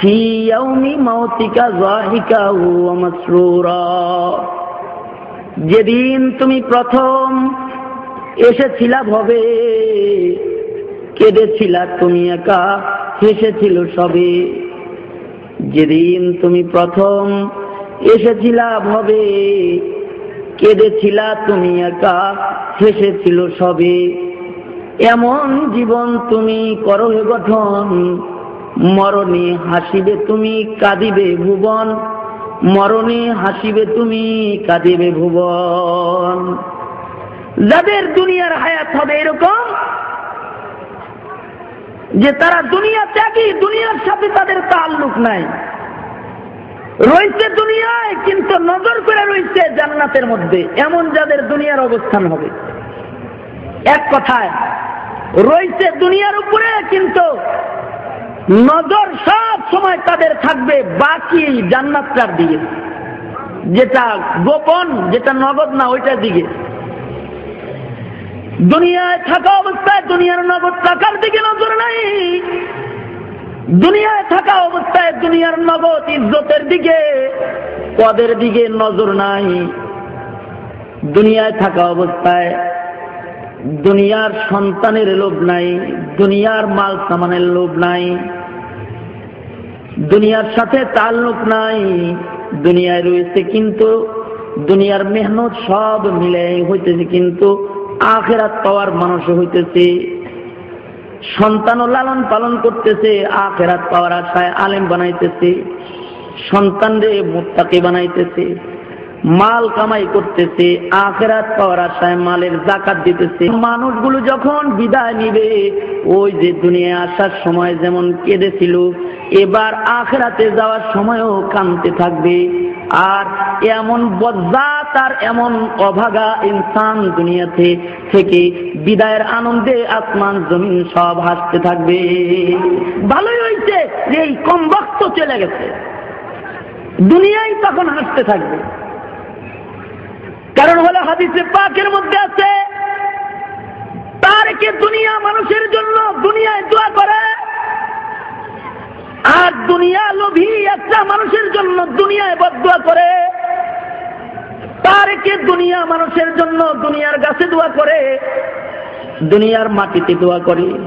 في يوم موتك ضاحكا ومسرورا. যেদিন তুমি প্রথম এসেছিলা ভবে, কেঁদেছিলা তুমি একা, হেসেছিল সবে। যেদিন তুমি প্রথম এসেছিলা ভবে, কেঁদেছিলা তুমি একা, হেসেছিল সবে। এমন জীবন তুমি করো গঠন, মরণে হাসিবে তুমি, কাঁদিবে ভুবন। মরণে হাসিবে তুমি, কাঁদিবে ভুবন। যাদের দুনিয়ার হায়াত হবে এরকম, যে তারা দুনিয়া ত্যাগী, দুনিয়ার সাথে তাদের তাল্লুক নাই। রয়েছে দুনিয়ায়, কিন্তু নজর করে রয়েছে জান্নাতের মধ্যে। এমন যাদের দুনিয়ার অবস্থান হবে। এক কথায়, রয়েছে দুনিয়ার উপরে, কিন্তু নজর সব সময় তাদের থাকবে, বাকি জান্নাতটার দিকে। যেটা গোপন, যেটা নগদ না, ওইটার দিকে। দুনিয়ায় থাকা অবস্থায় দুনিয়ার নগদ টাকার দিকে নজর নাই। দুনিয়ায় থাকা অবস্থায় দুনিয়ার নগদ ইজ্জতের দিকে, পদের দিকে নজর নাই। দুনিয়ায় থাকা অবস্থায় দুনিয়ার সন্তানের লোভ নাই, দুনিয়ার মাল সামানের লোভ নাই, দুনিয়ার সাথে তাল্লুক নাই, দুনিয়ায় রয়েছে কিন্তু দুনিয়ার মেহনত সব মিলে হইতেছে কিন্তু আখেরাত পাওয়ার মানুষ হইতেছে। সন্তান লালন পালন করতেছে, আখেরাত পাওয়ার আশায় আলেম বানাইতেছে সন্তান রে মোত্তাকে বানাইতেছে। মাল কামাই করতেছে, আখেরাত পাওয়ার আশায় মালের জাকাত দিতেছে। মানুষগুলো যখন বিদায় নিবে, ওই যে দুনিয়ায় আসার সময় যেমন কেঁদেছিল, এবার আখেরাতে যাওয়ার সময়ও কানতে থাকবে। আর এমন বজ্জাত আর এমন অভাগা ইনসান দুনিয়াতে থেকে বিদায়ের আনন্দে আসমান, জমিন সব হাসতে থাকবে। ভালোই হয়েছে যে এই কম বক্ত চলে গেছে। দুনিয়ায় তখন হাসতে থাকবে। কারণ হলো হাদিসে পাকের মধ্যে আছে, তার কে দুনিয়া মানুষের জন্য দুনিয়ায় দোয়া করে? আর দুনিয়া লোভী একটা মানুষের জন্য দুনিয়ায় বদুয়া করে? তার কে দুনিয়া মানুষের জন্য দুনিয়ার গাছে দোয়া করে? দুনিয়ার মাটিতে দোয়া করে।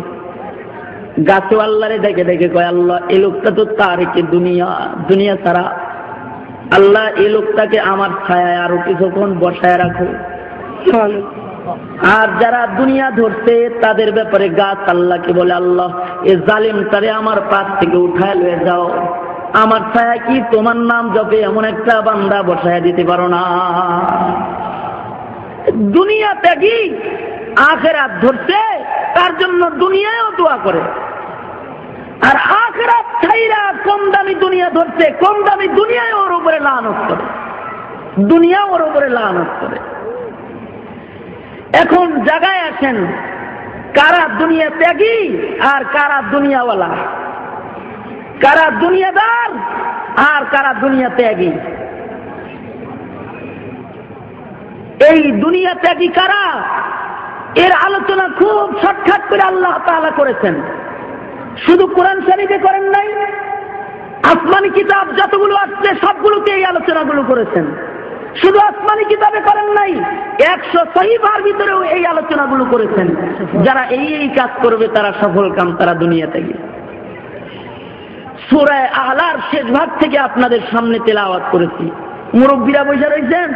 গাছে আল্লাহরে দেখে দেখে কয়, আল্লাহ, এই লোকটা তো তার কে দুনিয়া দুনিয়া ছাড়া আল্লাহ এই লোকটাকে আমার ছায়ায় আরও কিছুক্ষণ বসায় রাখো। আর যারা দুনিয়া ধরছে তাদের ব্যাপারে গাছ আল্লাহকে বলে আল্লাহ এ জালিমটারে আমার পাশ থেকে উঠায় লয়ে যাও। আমার ছায়া কি তোমার নাম জপে এমন একটা বান্দা বসায় দিতে পারো না? দুনিয়া ত্যাগী আখেরাত ধরছে তার জন্য দুনিয়ায়ও দোয়া করে। আর আখরাত ছাইরা কম দামি দুনিয়া ধরছে, কম দামি দুনিয়ায় ওর উপরে লানত করে। দুনিয়া ওর উপরে লানত করে। এখন জায়গায় আসেন, কারা দুনিয়া ত্যাগী আর কারা দুনিয়াওয়ালা? কারা দুনিয়াদার আর কারা দুনিয়া ত্যাগী? এই দুনিয়া ত্যাগী কারা? এর আলোচনা খুব শর্টখাট করে আল্লাহ তাআলা করেছেন। শুধু কোরআন শরীফে করেন নাই, আসমানি কিতাব যতগুলো আসছে সবগুলোতে এই আলোচনাগুলো করেছেন। শুধু আসমানি কিতাবে করেন নাই, একশো সহিবার ভিতরেও এই আলোচনাগুলো করেছেন। যারা এই এই কাজ করবে, তারা সফল কাম তারা দুনিয়া থেকে। সুরায় আহলার শেষ ভাগ থেকে আপনাদের সামনে তেলাওয়াত করেছি। মুরব্বীরা বসে রয়েছেন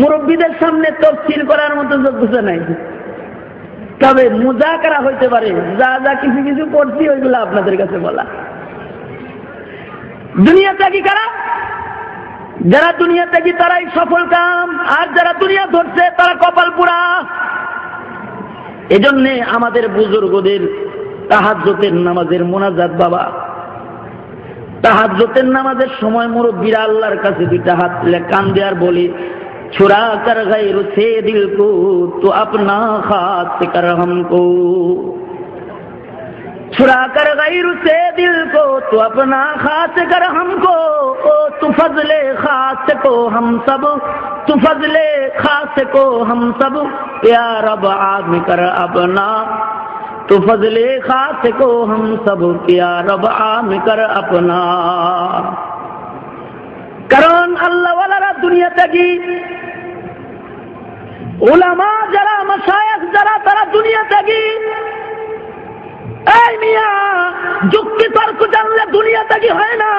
মুরব্বীদের সামনে তফসিল করার মতো যোগ্যতা নাই। তবে মুজাকারা হইতে পারে। যা যা কিছু কিছু পড়ছি ওইগুলো আপনাদের কাছে বলা। দুনিয়া ত্যাগী কারা? যারা দুনিয়া ত্যাগী, তারাই সফল কাম। আর যারা দুনিয়া ধরছে, তারা কপাল পুরা। এজন্যে আমাদের বুজুর্গদের তাহাজ্যতের নামাজের মোনাজাত বাবা। তাহাজ্জতের নামাজের সময় মুরব্বীরা আল্লাহর কাছে দুইটা হাত কান দেয়ার বলি چھڑا کر غیر سے دل کو، تو اپنا خاص کر ہم کو۔ چھڑا کر غیر سے دل کو، تو اپنا خاص کر ہم کو۔ او تو فضل خاص کو ہم سب، تو فضل خاص کو ہم سب۔ پیار اب آگ کر اپنا، تو فضل خاص کو ہم سب۔ پیار اب آم کر اپنا۔ কারণ আল্লাহওয়ালারা দুনিয়া ত্যাগী ওলামা যারা মাসায়ক যারা, তারা দুনিয়া ত্যাগী এই মিয়া, যুক্তি তর্ক জানলে দুনিয়া ত্যাগী হয় না?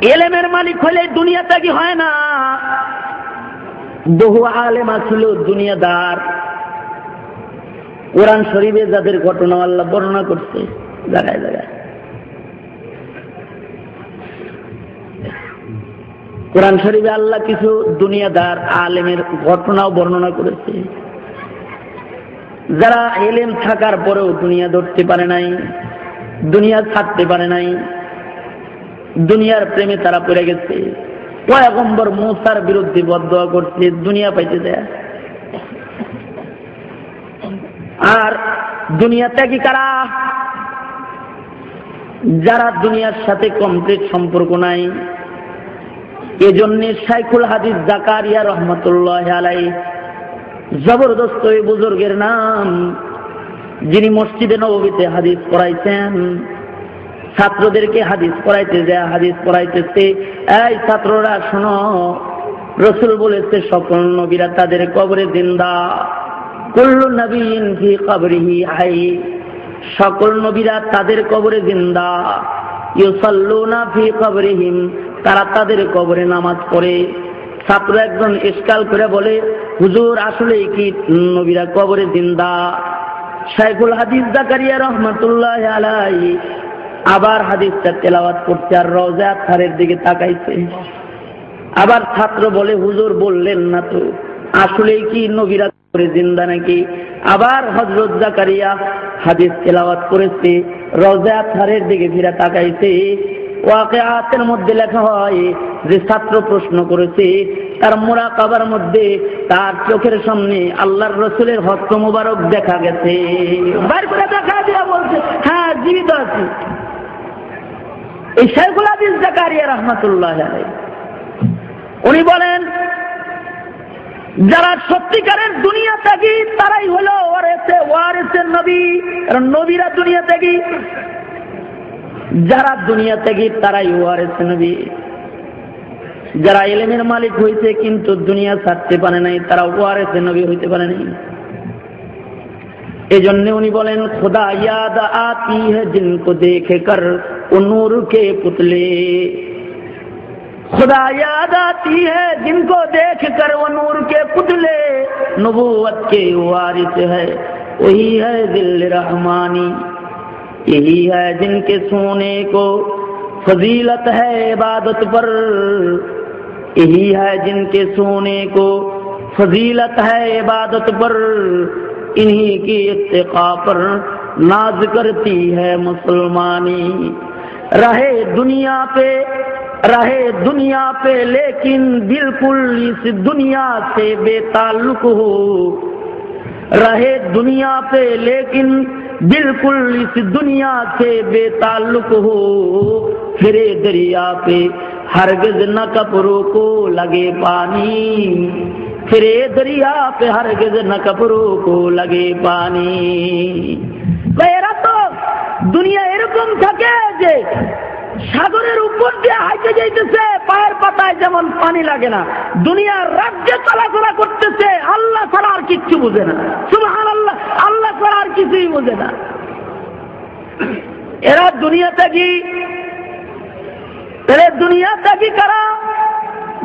এলেমের মালিক হলে দুনিয়া ত্যাগী হয় না? বহু আলেমা ছিল দুনিয়াদার। কোরআন শরীফে যাদের ঘটনা আল্লাহ বর্ণনা করছে, জায়গায় জায়গায়। কোরআন শরীফে আল্লাহ কিছু দুনিয়াদার আলেমের ঘটনাও বর্ণনা করেছে। যারা এলেম থাকার পরেও দুনিয়া ধরতে পারে নাই, দুনিয়া ছাড়তে পারে নাই, দুনিয়ার প্রেমে তারা পড়ে গেছে। পয়গম্বর মৌসার বিরুদ্ধে বদয়া করছে, দুনিয়া পাইতে দেয়। আর দুনিয়া ত্যাগী কারা? যারা দুনিয়ার সাথে কমপ্লিট সম্পর্ক নাই এজন্য সাইকুল হাদিস জাকারিয়া রহমতুল্লাহ আলাই জবরদস্ত এই বুজুর্গের নাম, যিনি মসজিদে নবীতে হাদিস পড়াইছেন, ছাত্রদেরকে হাদিস পড়াইতে যায়, হাদিস পড়াইতেছে, এই ছাত্ররা শোনো, রসুল বলেছে, সকল নবীরা তাদের কবরে জিন্দা। কুল্লু নবীন ফি কবরিহি হাই সকল নবীরা তাদের কবরে জিন্দা। ইউসাল্লুনা ফি কবরিহিম। তারা তাদের কবরে নামাজ পড়ে। ছাত্র একজন ইস্কাল করে বলে, হুজুর, আসলে কি নবীরা কবরে জিন্দা? শাইখুল হাদিস জাকারিয়া রহমতুল্লাহ আলাই আবার হাদিসটা তেলাওয়াত করছে আর রওজা থারের দিকে তাকাইছে। আবার ছাত্র বলে, হুজুর, বললেন না তো, আসলেই কি নবীরা করে জিন্দা নাকি? আবার হজরত জাকারিয়া হাদিস তেলাওয়াত করেছে, রওজা থারের দিকে ফিরে তাকাইছে। ওয়াকে আতের মধ্যে লেখা হয়, যে ছাত্র প্রশ্ন করেছে, তার মোরা কাবার মধ্যে তার চোখের সামনে আল্লাহর রসুলের হস্ত মুবারক দেখা গেছে। করে দেখা বলছে হ্যাঁ জীবিত আছি। এই শেখুল আদিস জাকারিয়া রহমতুল্লাহ উনি বলেন, যারা সত্যিকারের দুনিয়া ত্যাগী, তারাই হলো ওয়ারেসে, ওয়ারেসের নবী। কারণ নবীরা দুনিয়া ত্যাগী। যারা দুনিয়া থেকে তারা ইউআরএস নবী। যারা এলেমের মালিক হয়েছে কিন্তু দুনিয়া ছাড়তে পারে নাই, তারা ওয়ারেস নবী হইতে পারে নাই। এই জন্য উনি বলেন, খোদা ইয়াদ আতি হ্যাঁ জিনকো দেখে কর নূরকে পুতলে। خدا یاد آتی ہے جن کو دیکھ کر وہ نور کے پتلے نبوت کے یہی ہے جن کے سونے کو فضیلت ہے عبادت پر۔ یہی ہے جن کے سونے کو فضیلت ہے عبادت پر۔ انہی کی اتقا پر ناز کرتی ہے مسلمانی۔ رہے دنیا پہ، رہے دنیا پہ، لیکن بالکل اس دنیا سے بے تعلق ہو۔ رہے دنیا پہ، لیکن بالکل اس دنیا سے بے تعلق ہو۔ پھرے دریا پہ ہرگز نہ کپڑوں کو لگے پانی۔ پھرے دریا پہ ہرگز نہ کپڑوں کو لگے پانی۔ میرا تو دنیا এরকম থাকে যে সাগরের উপর দিয়ে হাইটে যাইতেছে পায়ের পাতায় যেমন পানি লাগে না, দুনিয়ার রাজ্যে চলাচলা করতেছে, আল্লাহ ছাড়া আর কিচ্ছু বুঝে না। সুবহান আল্লাহ আল্লাহ ছাড়া আর কিছুই বুঝে না। এরা দুনিয়া ত্যাগী। এরা দুনিয়া ত্যাগী কারা?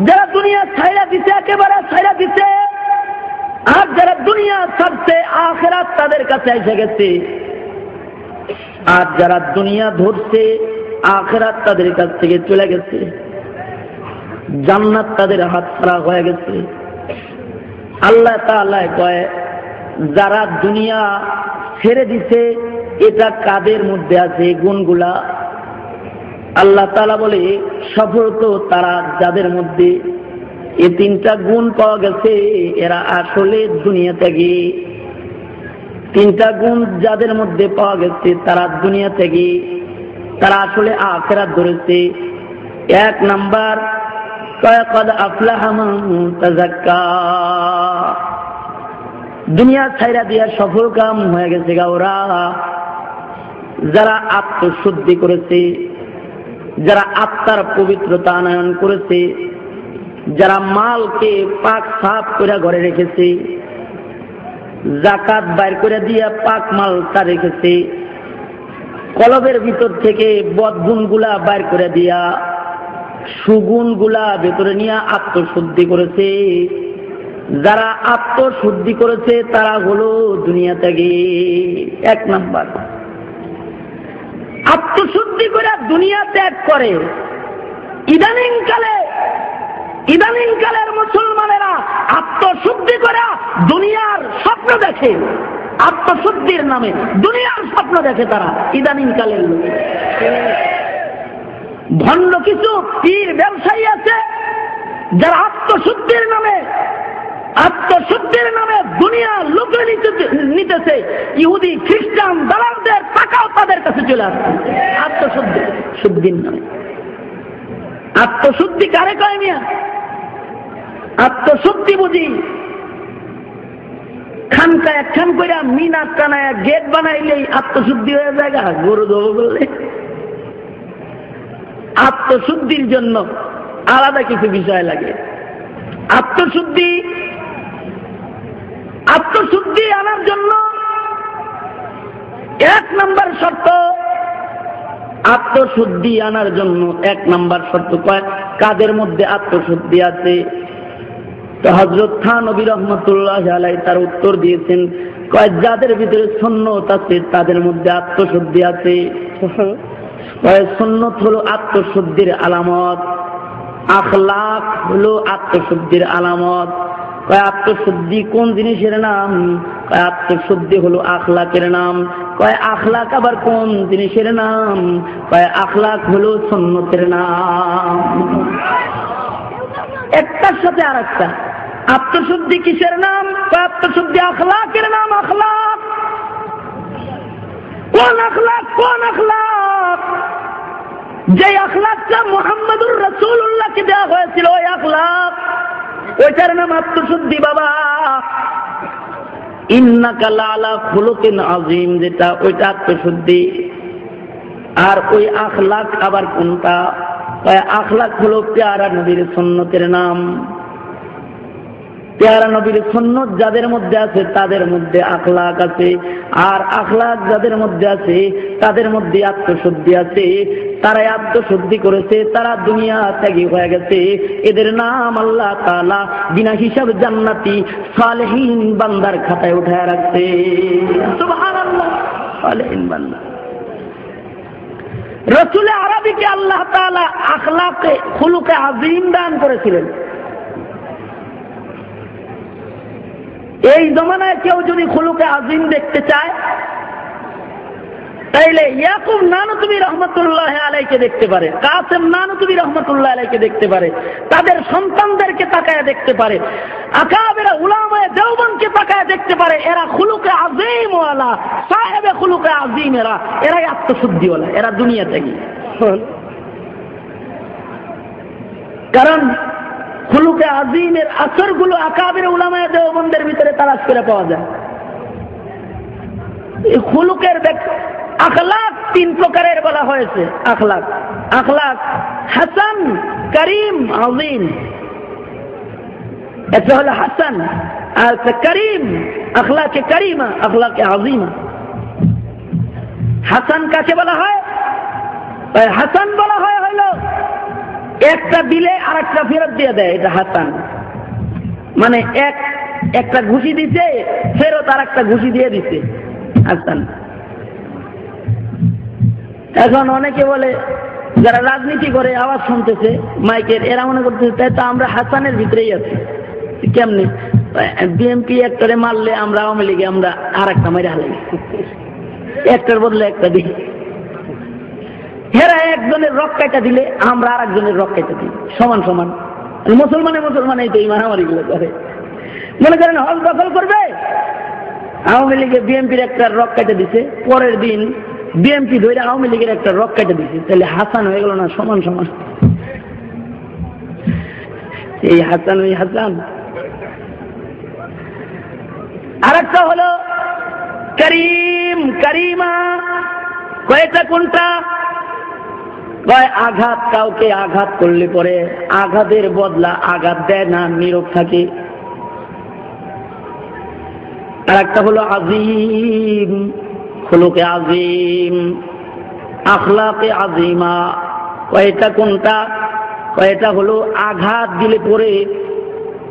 যারা দুনিয়া ছাইরা দিছে, একেবারে ছাইরা দিছে, আর যারা দুনিয়া ছাড়ছে, আখেরাত তাদের কাছে এসে গেছে। আর যারা দুনিয়া ধরছে, আখেরাত তাদের কাছ থেকে চলে গেছে। জান্নাত তাদের হাত ছাড়া হয়ে গেছে। আল্লাহ তাআলা কয়, যারা দুনিয়া ছেড়ে দিছে, এটা কাদের মধ্যে আছে গুণগুলা? আল্লাহ তালা বলে, সফল তো তারা যাদের মধ্যে এ তিনটা গুণ পাওয়া গেছে, এরা আসলে দুনিয়া থেকে। তিনটা গুণ যাদের মধ্যে পাওয়া গেছে, তারা দুনিয়া থেকে। তারা আসলে আখেরাত ধরেছে। এক নাম্বার দুনিয়া ছাইরা দিয়া সফল কাম হয়ে গেছে গা ওরা। যারা আত্মশুদ্ধি করেছে, যারা আত্মার পবিত্রতা আনয়ন করেছে, যারা মালকে পাক সাফ করে ঘরে রেখেছে জাকাত বাইর করে দিয়া পাক মালটা রেখেছে, কলবের ভিতর থেকে বদগুণগুলা বাইর করে দিয়া সুগুণগুলা ভেতরে নিয়ে আত্মশুদ্ধি করেছে। যারা আত্মশুদ্ধি করেছে, তারা হলো দুনিয়া থেকে এক নাম্বার। আত্মশুদ্ধি করে দুনিয়া ত্যাগ করে। ইদানিং কালে, ইদানিং কালের মুসলমানেরা আত্মশুদ্ধি করে দুনিয়ার স্বপ্ন দেখে। আত্মশুদ্ধির নামে দুনিয়ার স্বপ্ন দেখে তারা, ইদানিং কালের লোক ভণ্ড কিছু পীর ব্যবসায়ী আছে, যারা আত্মশুদ্ধির নামে আত্মশুদ্ধির নামে দুনিয়ার লোকে নিতেছে। ইহুদি, খ্রিস্টান, দালালদের টাকাও তাদের কাছে চলে আসছে। আত্মশুদ্ধি, শুদ্ধির নামে। আত্মশুদ্ধি কারে কয় মিয়া? আত্মশুদ্ধি বুঝি। খানকা একখান করে মিনা টানায় গেট বানাইলেই আত্মশুদ্ধি হয়ে যায় গরু দেবো বললে। আত্মশুদ্ধির জন্য আলাদা কিছু বিষয় লাগে। আত্মশুদ্ধি আত্মশুদ্ধি আনার জন্য এক নাম্বার শর্ত, আত্মশুদ্ধি আনার জন্য এক নাম্বার শর্ত। কাদের মধ্যে আত্মশুদ্ধি আছে? তো হজরত খান নবী রহমতুল্লাহ আলাই তার উত্তর দিয়েছেন, কয়, যাদের ভিতরে সন্ন্যত আছে তাদের মধ্যে আত্মশুদ্ধি আছে। সন্ন্যত হলো আত্মশুদ্ধির আলামত। আখলাক হলো আত্মশুদ্ধির আলামত। কয় আত্মশুদ্ধি কোন জিনিসের নাম? কয় আত্মশুদ্ধি হলো আখলাকের নাম। কয় আখলাক আবার কোন জিনিসের নাম? কয় আখলাক হলো সন্ন্যতের নাম। একটার সাথে আর একটা আত্মশুদ্ধি কিসের নাম? আত্মশুদ্ধি আখলাকের নাম, আখলাক। কোন আখলাক কোন আখলাক? যে আখলাকটা মোহাম্মদুর রসুল্লাহকে দেওয়া হয়েছিল, ওই আখলাক, ওইটার নাম আত্মশুদ্ধি বাবা। আজিম যেটা ওইটা আত্মশুদ্ধি। আর ওই আখলাক আবার কোনটা? আখলাক হলো পেয়ারা নবীর সন্ন্যতের নাম। পেয়ারা নবীর সন্ন্যত যাদের মধ্যে আছে, তাদের মধ্যে আখলাক আছে। আর আখলাক যাদের মধ্যে আছে, তাদের মধ্যে আত্মশুদ্ধি আছে। তারাই আত্মশুদ্ধি করেছে, তারা দুনিয়া ত্যাগী হয়ে গেছে। এদের নাম আল্লাহ তালা বিনা হিসাব জান্নাতি সালেহীন বান্দার খাতায় উঠায় রাখছে। সালেহীন বান্দা। রসুলে আরবিকে আল্লাহ তালা আখলাকে, খুলুকে আজিম দান করেছিলেন। এই জমানায় কেউ যদি খুলুকে আজিম দেখতে চায়, তাইলে ইয়াকুব নানতুবি রহমতুল্লাহ আলাইকে দেখতে পারে, কাসেম নানতুবি রহমতুল্লাহ আলাইকে দেখতে পারে, তাদের সন্তানদেরকে তাকায় দেখতে পারে, আকাবেরা উলামায় দেওবনকে তাকায় দেখতে পারে, এরা খুলুকে আজিম ওয়ালা সাহেবে খুলুকে আজিম এরা এরাই আত্মশুদ্ধিওয়ালা, এরা দুনিয়া থেকে কারণ খুলুকে আজিমের আসরগুলো আকাবের উলামায় দেওবন্দের ভিতরে তালাশ করে পাওয়া যায়। খুলুকের আখলাক তিন প্রকারের বলা হয়েছে, আখলাক। আখলাক হাসান, করিম, আজিম। এটা হলো হাসান, আর করিম। আখলাকে করিমা, আখলাকে আজিমা। হাসান কাকে বলা হয়? হাসান বলা হয় হইল একটা দিলে আর একটা ফেরত দিয়ে দেয়, এটা হাসান। মানে এক, একটা ঘুষি দিছে, ফেরত আর একটা ঘুষি দিয়ে দিছে, হাসান। এখন অনেকে বলে, যারা রাজনীতি করে, আওয়াজ শুনতেছে, মাইকের, এরা মনে করতেছে, তাই তো আমরা হাসানের ভিতরেই আছি। কেমনি? বিএনপি একটারে মারলে আমরা আওয়ামী লীগে আমরা আর একটা মেরে হালাই একটার বদলে একটা দিই। হেরা একজনের রক কাটা দিলে আমরা আর একজনের রক দিই। সমান সমান। মুসলমানে মুসলমানে তো এই মারামারি গুলো করে। মনে করেন হল দখল করবে? আওয়ামী লীগের বিএনপির একটা রক কেটে দিছে, পরের দিন বিএনপি ধরে আওয়ামী লীগের একটা রক কেটে দিছে। তাহলে হাসান হয়ে গেল না সমান সমান? এই হাসান ওই হাসান। আর একটা হলো করিম, করিমা। কয়টা কোনটা? আঘাত কাউকে আঘাত করলে পরে আঘাতের বদলা আঘাত দেয় না নীরব থাকে। আর একটা হলো আজিম, খুলুকে আজিম, আখলাকে আজিমা। কয়টা কোনটা? কয়টা হলো আঘাত দিলে পরে,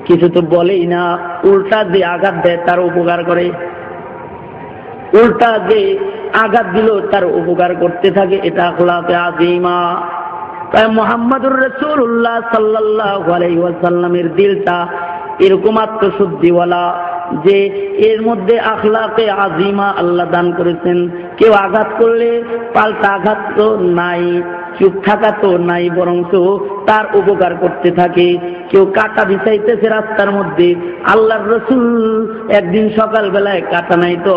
কিছু তো বলেই না, উল্টা যে আঘাত দেয়, তার উপকার করে। উল্টা যে আঘাত দিল, তার উপকার করতে থাকে, এটা আখলাকে আজিমা তাই মোহাম্মদুর রসুল্লাহ সাল্লাহ আলাইসাল্লামের দিলটা এরকম আত্মশুদ্ধিওয়ালা যে এর মধ্যে আখলাকে আজিমা আল্লাহ দান করেছেন। কেউ আঘাত করলে পাল্টা আঘাত তো নাই, চুপ থাকা তো নাই বরং তার উপকার করতে থাকে। কেউ কাটা বিছাইতেছে রাস্তার মধ্যে, আল্লাহর রসুল একদিন সকালবেলায় কাটা নাই তো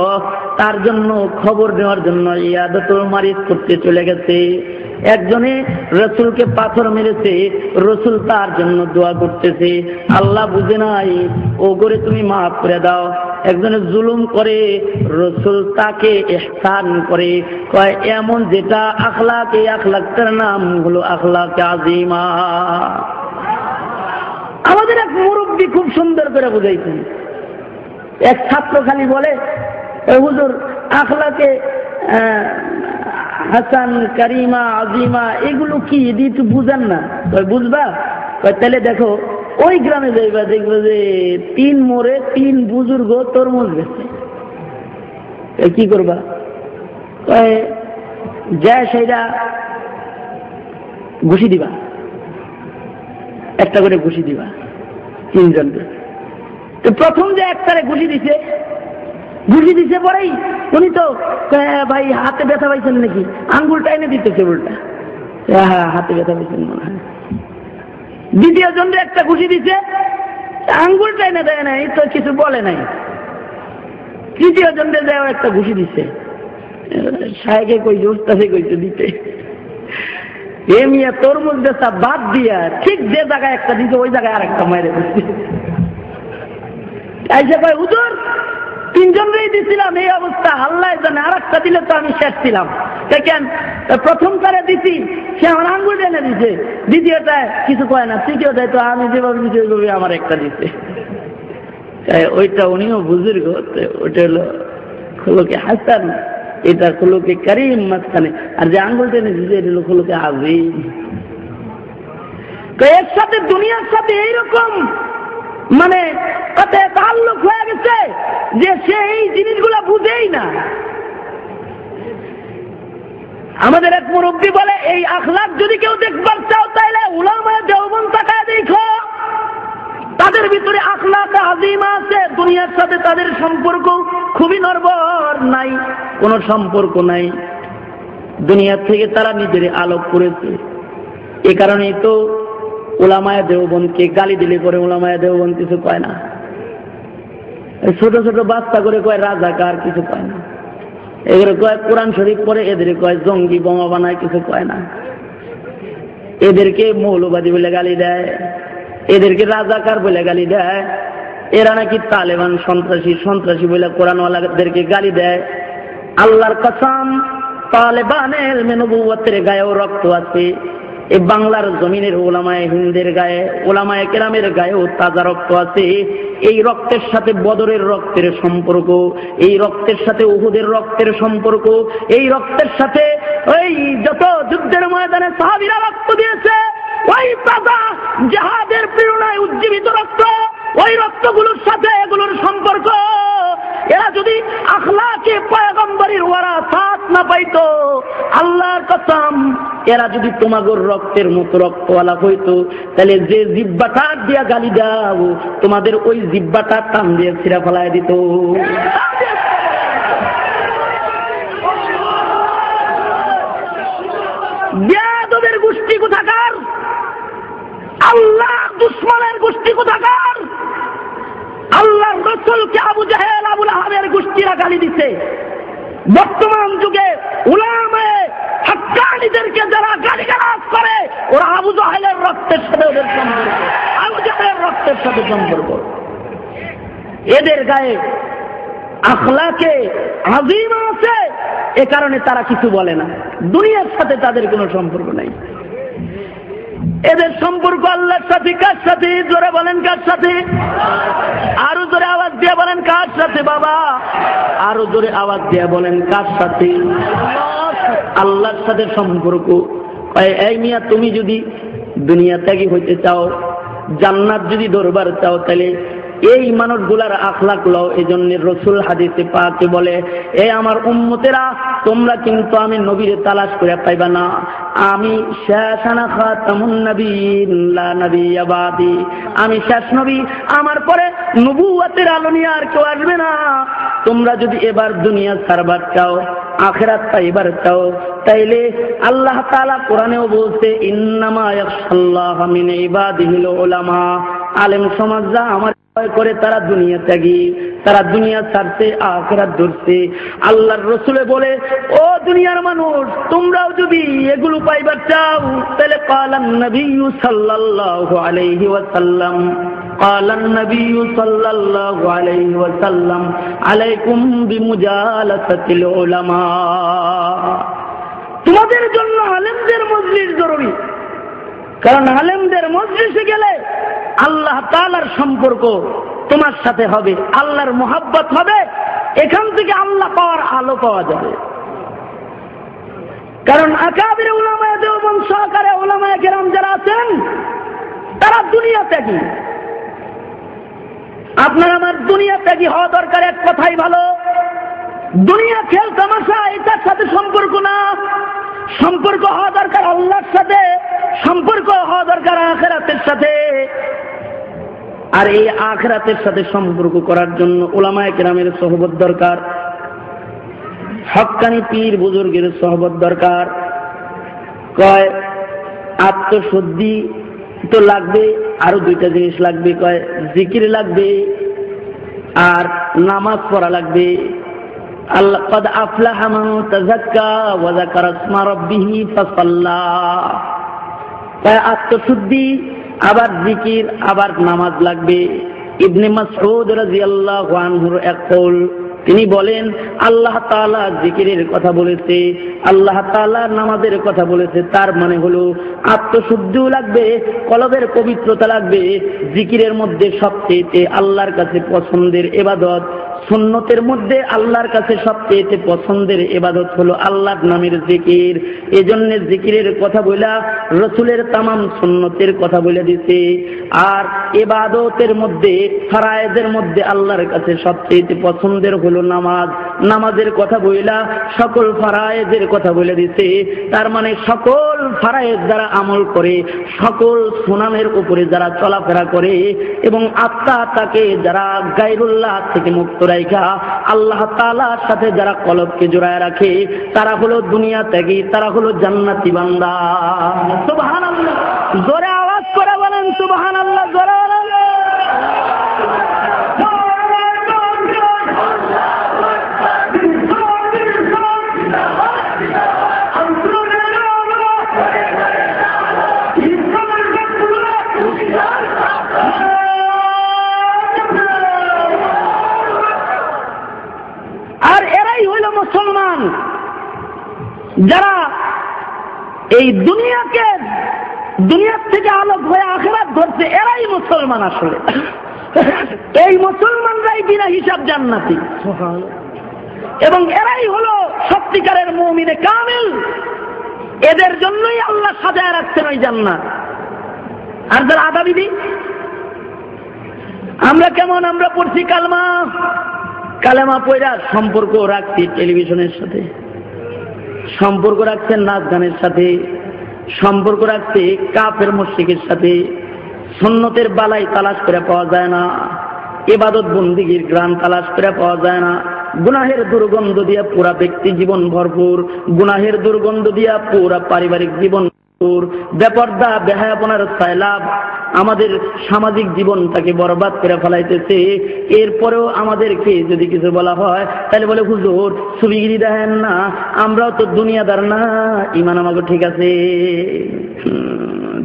তার জন্য খবর নেওয়ার জন্য ইয়াদতর মারিজ করতে চলে গেছে। একজনে রসুলকে পাথর মেরেছে, রসুল তার জন্য দোয়া করতেছে। আল্লাহ বুঝে নাই ও করে তুমি মাফ করে দাও। একজনে জুলুম করে, রসুল তাকে এহসান করে। কয়, এমন যেটা আখলাক এই আখলাকটার নাম হলো আখলাক আজিমা। আমাদের এক মুরব্বী খুব সুন্দর করে বুঝাইছেন। এক ছাত্র খালি বলে হুজুর, আখলাকে হাসান, কারিমা, আজিমা, এগুলো কি, এটি একটু বুঝান না? বুঝবা? তাহলে দেখো, ওই গ্রামে যাইবা, দেখব যে তিন মোড়ে তিন বুজুর্গ তরমুজ গেছে কি করবা? যায় সেইটা ঘুষি দিবা। একটা করে ঘুষি দিবা, তিনজনকে। তো প্রথম যে একটারে ঘুষি দিছে ঘুষি দিছে পরেই উনি তো ভাই, হাতে ব্যথা পাইছেন নাকি? আঙ্গুলটা এনে দিতেছে উল্টা। হ্যাঁ হাতে ব্যথা পাইছেন মনে হয়। দ্বিতীয় জনরে একটা ঘুষি দিছে আঙ্গুলটা এনে দেয় নাই, তো কিছু বলে নাই। তৃতীয় জনরে দেয় একটা ঘুষি দিছে। সাহেকে কইছে, উস্তাদে কইছে দিতে। এ এমিয়া তরমুজ বেচা বাদ দিয়া ঠিক যে জায়গায় একটা দিছে, ওই জায়গায় আর একটা মায়ের দিচ্ছে হুজুর তিনজনকেই দিছিলাম, এই অবস্থা আল্লাহ জানে আর একটা দিলে তো আমি শেষ ছিলাম। কেন প্রথম তারে দিছি, সে আমার আঙ্গুল এনে দিছে। দ্বিতীয়টায় কিছু কয় না, তৃতীয়টায় তো আমি যেভাবে দিচ্ছি ওইভাবে আমার একটা দিছে। ওইটা উনিও বুজুর্গ ওইটা হলো খোলোকে হাসান, এটা খোলোকে করিম মাঝখানে। আর যে আঙ্গুল টেনে দিছে, এটা হলো খোলোকে আজিম। এর সাথে দুনিয়ার সাথে এইরকম মানে তাতে তাল্লুক হয়ে গেছে যে সে এই জিনিসগুলো বুঝেই না। আমাদের এক মুরব্বী বলে, এই আখলাখ যদি কেউ দেখবার চাও তাইলে উলামায় দেওবন তাকায় দেখো। তাদের ভিতরে আখলাক আজিমা আছে, দুনিয়ার সাথে তাদের সম্পর্ক খুবই নর্বর নাই, কোনো সম্পর্ক নাই। দুনিয়ার থেকে তারা নিজের আলোক করেছে। এ কারণেই তো ওলামায়া দেওবনকে গালি দিলে পরে ওলামায়া দেওবন কিছু কয় না? ছোট ছোট বাচ্চা করে কয় রাজাকার কিছু কয় না? এগুলো কয় কোরআন শরীফ পরে এদের কয় জঙ্গি বোমা বানায় কিছু কয় না? এদেরকে মৌলবাদী বলে গালি দেয়, এদেরকে রাজাকার বলে গালি দেয়, এরা নাকি তালেবান সন্ত্রাসী সন্ত্রাসী বলে কোরআনওয়ালাদেরকে গালি দেয়। আল্লাহর কসম, তালেবানের মেনবুয়ের গায়েও রক্ত আছে। এই বাংলার জমিনের ওলামায় হিন্দের গায়ে, ওলামায় কেরামের গায়েও তাজা রক্ত আছে। এই রক্তের সাথে বদরের রক্তের সম্পর্ক, এই রক্তের সাথে উহুদের রক্তের সম্পর্ক, এই রক্তের সাথে ওই যত যুদ্ধের ময়দানে সাহাবিরা রক্ত দিয়েছে, ওই তাজা জাহাদের প্রেরণায় উজ্জীবিত রক্ত ওই রক্তগুলোর সাথে এগুলোর সম্পর্ক। এরা যদি আখলাকে পয়গম্বরীর ওরা সাথ না পাইতো, আল্লাহর কসম, এরা যদি তোমাগর রক্তের মতো রক্তওয়ালা হইতো, তাহলে যে জিব্বাটা দিয়া গালি দাও, তোমাদের ওই জিব্বাটা টান দিয়ে ছিঁড়া ফেলায় দিত। আল্লাহ দুশ্মনের গোষ্ঠী কোথাকার? আল্লাহর রসুলকে আবু জাহেল আবুল আহাবের গোষ্ঠীরা গালি দিছে। বর্তমান যুগে উলামায়ে হাক্কানিদেরকে যারা গালি গালাজ করে, ওরা আবু জাহেলের রক্তের সাথে ওদের সম্পর্ক। আবু জাহেলের রক্তের সাথে সম্পর্ক। এদের গায়ে আখলাকে আজিম আছে, এ কারণে তারা কিছু বলে না। দুনিয়ার সাথে তাদের কোনো সম্পর্ক নাই। এদের সম্পর্ক আল্লাহর সাথে, কার সাথে? জোরে বলেন, কার সাথে? আরও জোরে আওয়াজ দিয়ে বলেন, কার সাথে বাবা? আরও জোরে আওয়াজ দিয়ে বলেন, কার সাথে? আল্লাহর সাথে সম্পর্ক। এই মিয়া, তুমি যদি দুনিয়া ত্যাগী হইতে চাও, জান্নাত যদি দরবার চাও, তাহলে এই মানুষগুলার আখলাক লও এই জন্য রসুল হাদিসে পাকে বলে, এ আমার উম্মতেরা, তোমরা কিন্তু আমি নবীরে তালাশ করে পাইবা না। আমি শেষানা নবিয়াবাদি আমি শেষ নবী, আমার পরে নবুয়াতের আলো নিয়ে আর কেউ আসবে না। তোমরা যদি এবার দুনিয়া সারবার চাও, আখেরাত পাইবার চাও, তাইলে আল্লাহ তাআলা কোরআনেও বলছে, ইন্নামা ইয়াখশাল্লাহ মিন ইবাদিহিল উলামা। আলেম সমাজ যা আমার করে তারা দুনিয়া ত্যাগী, তারা দুনিয়া ছাড়ছে আখেরা ধরছে। আল্লাহর রসুলে বলে, ও দুনিয়ার মানুষ, তোমরাও যদি এগুলো পাইবার চাও, তাহলে কালান নবী সাল্লাল্লাহু আলাইহি ওয়াসাল্লাম, কালান নবী সাল্লাল্লাহু আলাইহি ওয়াসাল্লাম আলাইকুম বিমুজালাসাতিল উলামা। তোমাদের জন্য আলেমদের মজলিস জরুরি। কারণ আলেমদের মজলিসে গেলে আল্লাহ তালার সম্পর্ক তোমার সাথে হবে, আল্লাহর মোহাব্বত হবে, এখান থেকে আল্লাহ পাওয়ার আলো পাওয়া যাবে। কারণ আকাবির ওলামায় দেওবন সহকারে ওলামায় গেরাম যারা আছেন, তারা দুনিয়া ত্যাগী। আপনার আমার দুনিয়া ত্যাগী হওয়া দরকার, এক কথাই ভালো দুনিয়া খেল তামাশা, এটার সাথে সম্পর্ক না। সম্পর্ক হওয়া দরকার আল্লাহর সাথে, সম্পর্ক হওয়া দরকার আখেরাতের সাথে। আর এই আখেরাতের সাথে সম্পর্ক করার জন্য ওলামায় কেরামের সহবত দরকার। হকানি পীর বুজুর্গের সহবত দরকার। কয়, আত্মশুদ্ধি তো লাগবে, আরও দুইটা জিনিস লাগবে, কয়, জিকির লাগবে, আর নামাজ পড়া লাগবে। قد أفلح من تزكى وذكر اسم ربه فصلى তাই আত্মশুদ্ধি আবার জিকির আবার নামাজ লাগবে ইবনে মাসউদ রাদিয়াল্লাহু আনহুর এক কৌল তিনি বলেন আল্লাহ তাআলা জিকিরের কথা বলেছে আল্লাহ তাআলা নামাজের কথা বলেছে তার মানে হলো আত্মশুদ্ধিও লাগবে কলবের পবিত্রতা লাগবে জিকিরের মধ্যে সবচেয়ে আল্লাহর কাছে পছন্দের এবাদত সুন্নতের মধ্যে আল্লাহর কাছে সবচেয়ে পছন্দের এবাদত হলো আল্লাহর নামের জিকির। এজন্য জিকিরের কথা বলা রসুলের তামাম সুন্নতের কথা বলে দিছে। আর এবাদতের মধ্যে, ফারায়েদের মধ্যে আল্লাহর কাছে সবচেয়ে পছন্দের হলো নামাজ। নামাজের কথা বইলা, সকল ফারায়েদের কথা বলে দিছে। তার মানে সকল ফারায়েদ যারা আমল করে, সকল সুনামের উপরে যারা চলাফেরা করে, এবং আত্মা তাকে যারা গাইরুল্লাহ থেকে মুক্ত রাইখা, আল্লাহ তালার সাথে যারা কলবকে জোড়ায় রাখে, তারা হলো দুনিয়া ত্যাগী, তারা হলো জান্নাতি বান্দা। জোরে আওয়াজ করে বলেন সুবহান আল্লাহ জোরে যারা এই দুনিয়াকে, দুনিয়ার থেকে আলোক হয়ে আখেরাত ধরছে, এরাই মুসলমান আসলে। এই মুসলমানরাই বিনা হিসাব জান্নাতি। এবং এরাই হলো সত্যিকারের মৌমিনে কামিল। এদের জন্যই আল্লাহ সাজায় রাখছেন ওই জান্নাত। আর যারা আদাবিদি আমরা কেমন, আমরা পড়ছি কালমা? কালেমা পয়রা সম্পর্ক রাখছি টেলিভিশনের সাথে। সম্পর্ক রাখছে নাচ গানের সাথে, সম্পর্ক রাখছে কাপের মস্তিকের সাথে সন্ন্যতের বালাই তালাশ করে পাওয়া যায় না এবাদত বন্দিগির গ্রাম তালাশ করে পাওয়া যায় না, গুনাহের দুর্গন্ধ দিয়া পুরা ব্যক্তি জীবন ভরপুর, গুনাহের দুর্গন্ধ দিয়া পুরা পারিবারিক জীবন বেপর্দা, বেহায়াপনার সাইলাভ আমাদের সামাজিক জীবনটাকে বরবাদ করে ফেলাইতেছে। এরপরেও আমাদেরকে যদি কিছু বলা হয়, তাহলে বলে, হুজুর ছবিগিরি দেখেন না, আমরাও তো দুনিয়াদার না ইমান আমাকে ঠিক আছে।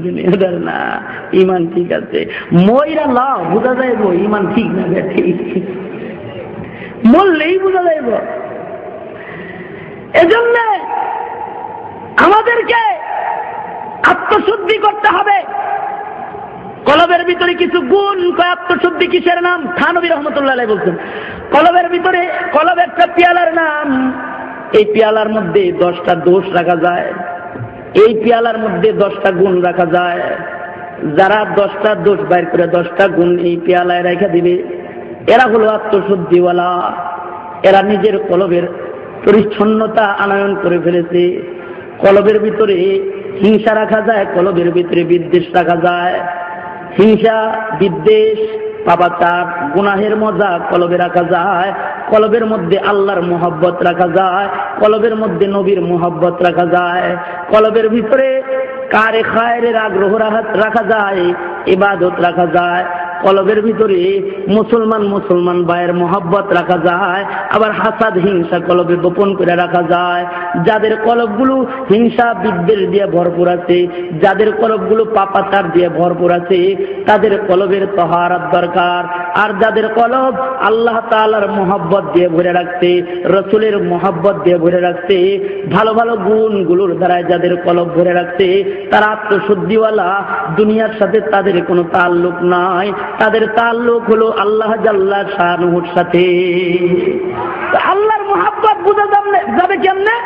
দুনিয়াদার না ইমান ঠিক আছে। ময়রা লাভ বোঝা যাইব ইমান ঠিক না ঠিক বললেই বোঝা যাইব। এজন্য আমাদেরকে আত্মশুদ্ধি করতে হবে। কলবের ভিতরে কিছু গুণ আত্মশুদ্ধি কিসের নাম? থানবী রহমতুল্লাহ বলছেন, কলবের ভিতরে, কলবের একটা পিয়ালার নাম। এই পিয়ালার মধ্যে দশটা দোষ রাখা যায়। এই পিয়ালার মধ্যে দশটা গুণ রাখা যায়। যারা দশটা দোষ বাইর করে দশটা গুণ এই পিয়ালায় রেখে দিবে, এরা হলো আত্মশুদ্ধিওয়ালা। এরা নিজের কলবের পরিচ্ছন্নতা আনয়ন করে ফেলেছে। কলবের ভিতরে হিংসা রাখা যায়, কলবের ভিতরে বিদ্বেষ রাখা যায়। হিংসা, বিদ্বেষ, পাপাচার, গুনাহের মজা কলবে রাখা যায়, কলবের মধ্যে আল্লাহর মোহব্বত রাখা যায়, কলবের মধ্যে নবীর মোহব্বত রাখা যায়। কলবের ভিতরে কারে খায়ের আগ্রহ রাখা যায়, ইবাদত রাখা যায়। কলবের ভিতরে মুসলমান মুসলমান ভাইয়ের মহাব্বত রাখা যায়, আবার হাসাদ হিংসা কলবে গোপন করে রাখা যায়। যাদের কলবগুলো হিংসা বিদ্বেষ দিয়ে ভরপুর আছে, যাদের কলবগুলো পাপাচার দিয়ে ভরপুর আছে, তাদের কলবের তহারাত দরকার। আর যাদের কলব আল্লাহ তালার মোহাব্বত দিয়ে ভরে রাখতে, রসুলের মোহাব্বত দিয়ে ভরে রাখতে, ভালো ভালো গুণগুলোর দ্বারায় যাদের কলব ভরে রাখতে, তারা আত্মশুদ্ধিওয়ালা, দুনিয়ার সাথে তাদের কোনো তাল্লুক নাই। তাদের তাল্লুক হলো আল্লাহ জাল্লা শাহনুর সাথে। আল্লাহর মোহাব্বত বোঝা যাবে কেমনে?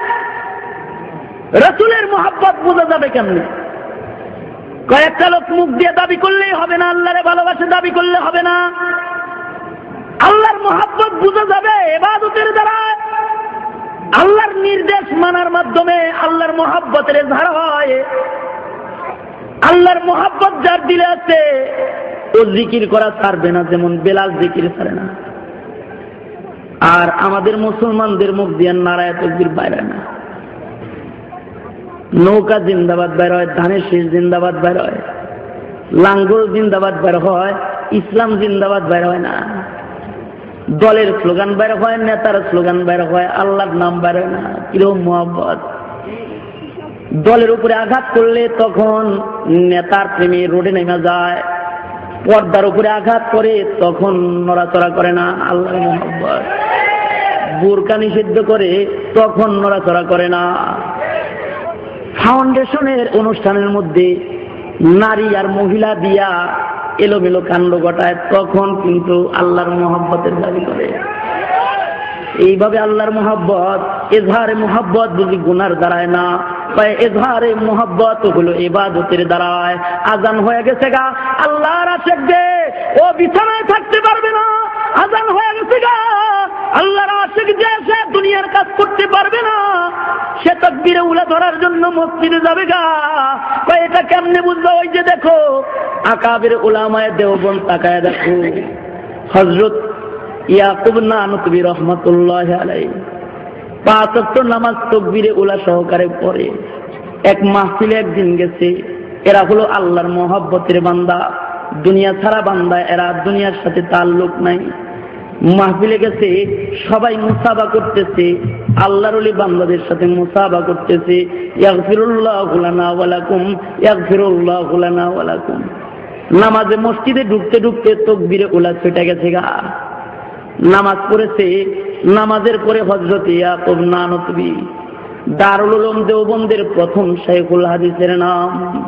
রসুলের মোহাব্বত বোঝা যাবে কেমনে? কয়েকটা লোক মুখ দিয়ে দাবি করলেই হবে না, আল্লাহরে ভালোবাসে দাবি করলে হবে না। আল্লাহর মোহাব্বত বুঝা যাবে এবাদতের দ্বারা আল্লাহর নির্দেশ মানার মাধ্যমে আল্লাহর মোহাব্বতের ধার হয়। আল্লাহর মোহাব্বত যার দিলে আছে ও জিকির করা ছাড়বে না, যেমন বেলাল জিকির ছাড়ে না। আর আমাদের মুসলমানদের মুখ দিয়ে নারায় তকবির বাইরে না। নৌকা জিন্দাবাদ বের হয়, ধানের শেষ জিন্দাবাদ বের হয়, লাঙ্গল জিন্দাবাদ বের হয়, ইসলাম জিন্দাবাদ বের হয় না। দলের স্লোগান বের হয়, নেতার স্লোগান বের হয়, আল্লাহর নাম বের হয় না। কিরম মোহাম্মত দলের উপরে আঘাত করলে তখন নেতার প্রেমে রোডে নেমে যায় পর্দার উপরে আঘাত করে, তখন নড়াচড়া করে না, আল্লাহ বোরকা নিষিদ্ধ করে, তখন নড়াচড়া করে না। ফাউন্ডেশনের অনুষ্ঠানের মধ্যে নারী আর মহিলা দিয়া এলোমেলো কাণ্ড ঘটায়, তখন কিন্তু আল্লাহর মোহাব্বতের দাবি করে। এইভাবে আল্লাহর মোহাব্বত, এজহারে মোহাব্বত বুঝি গুনার দাঁড়ায় না এজহারে মোহাব্বত হলো এবাদতের দ্বারায় আজান হয়ে গেছে গা। আল্লাহর আশেক দে, ও বিছানায় থাকতে পারবে না, আজান হয়ে গেছে গা। আল্লাহর আশেক যে, সে দুনিয়ার কাজ করতে পারবে না, সে তকবিরে উলা ধরার জন্য মসজিদে যাবে গা। এটা কেমনে বুঝলো? ওই যে দেখো, আকাবের উলামায় দেওবন তাকায় দেখো। হজরত ইয়াকুব নানতবি রহমতুল্লাহ আলাই পাঁচ নামাজ তকবিরে উলা সহকারে পড়ে। এক মাহফিলে একদিন গেছে। এরা হলো আল্লাহর মহাব্বতের বান্দা। দুনিয়া ছাড়া বান্দা, এরা দুনিয়ার সাথে তাল্লুক নাই। মাহফিলে গেছে, সবাই মুসাবা করতেছে। আল্লাহর অলি বান্দাদের সাথে মুসাবা করতেছে। নামাজে মসজিদে ঢুকতে ঢুকতে তকবিরে ওলা ছুটে গেছে গা। নামাজ পড়েছে, নামাজের পরে হজরত ইয়াকুব দারুল উলুম দেওবন্দের প্রথম শাইখুল হাদিসের নাম।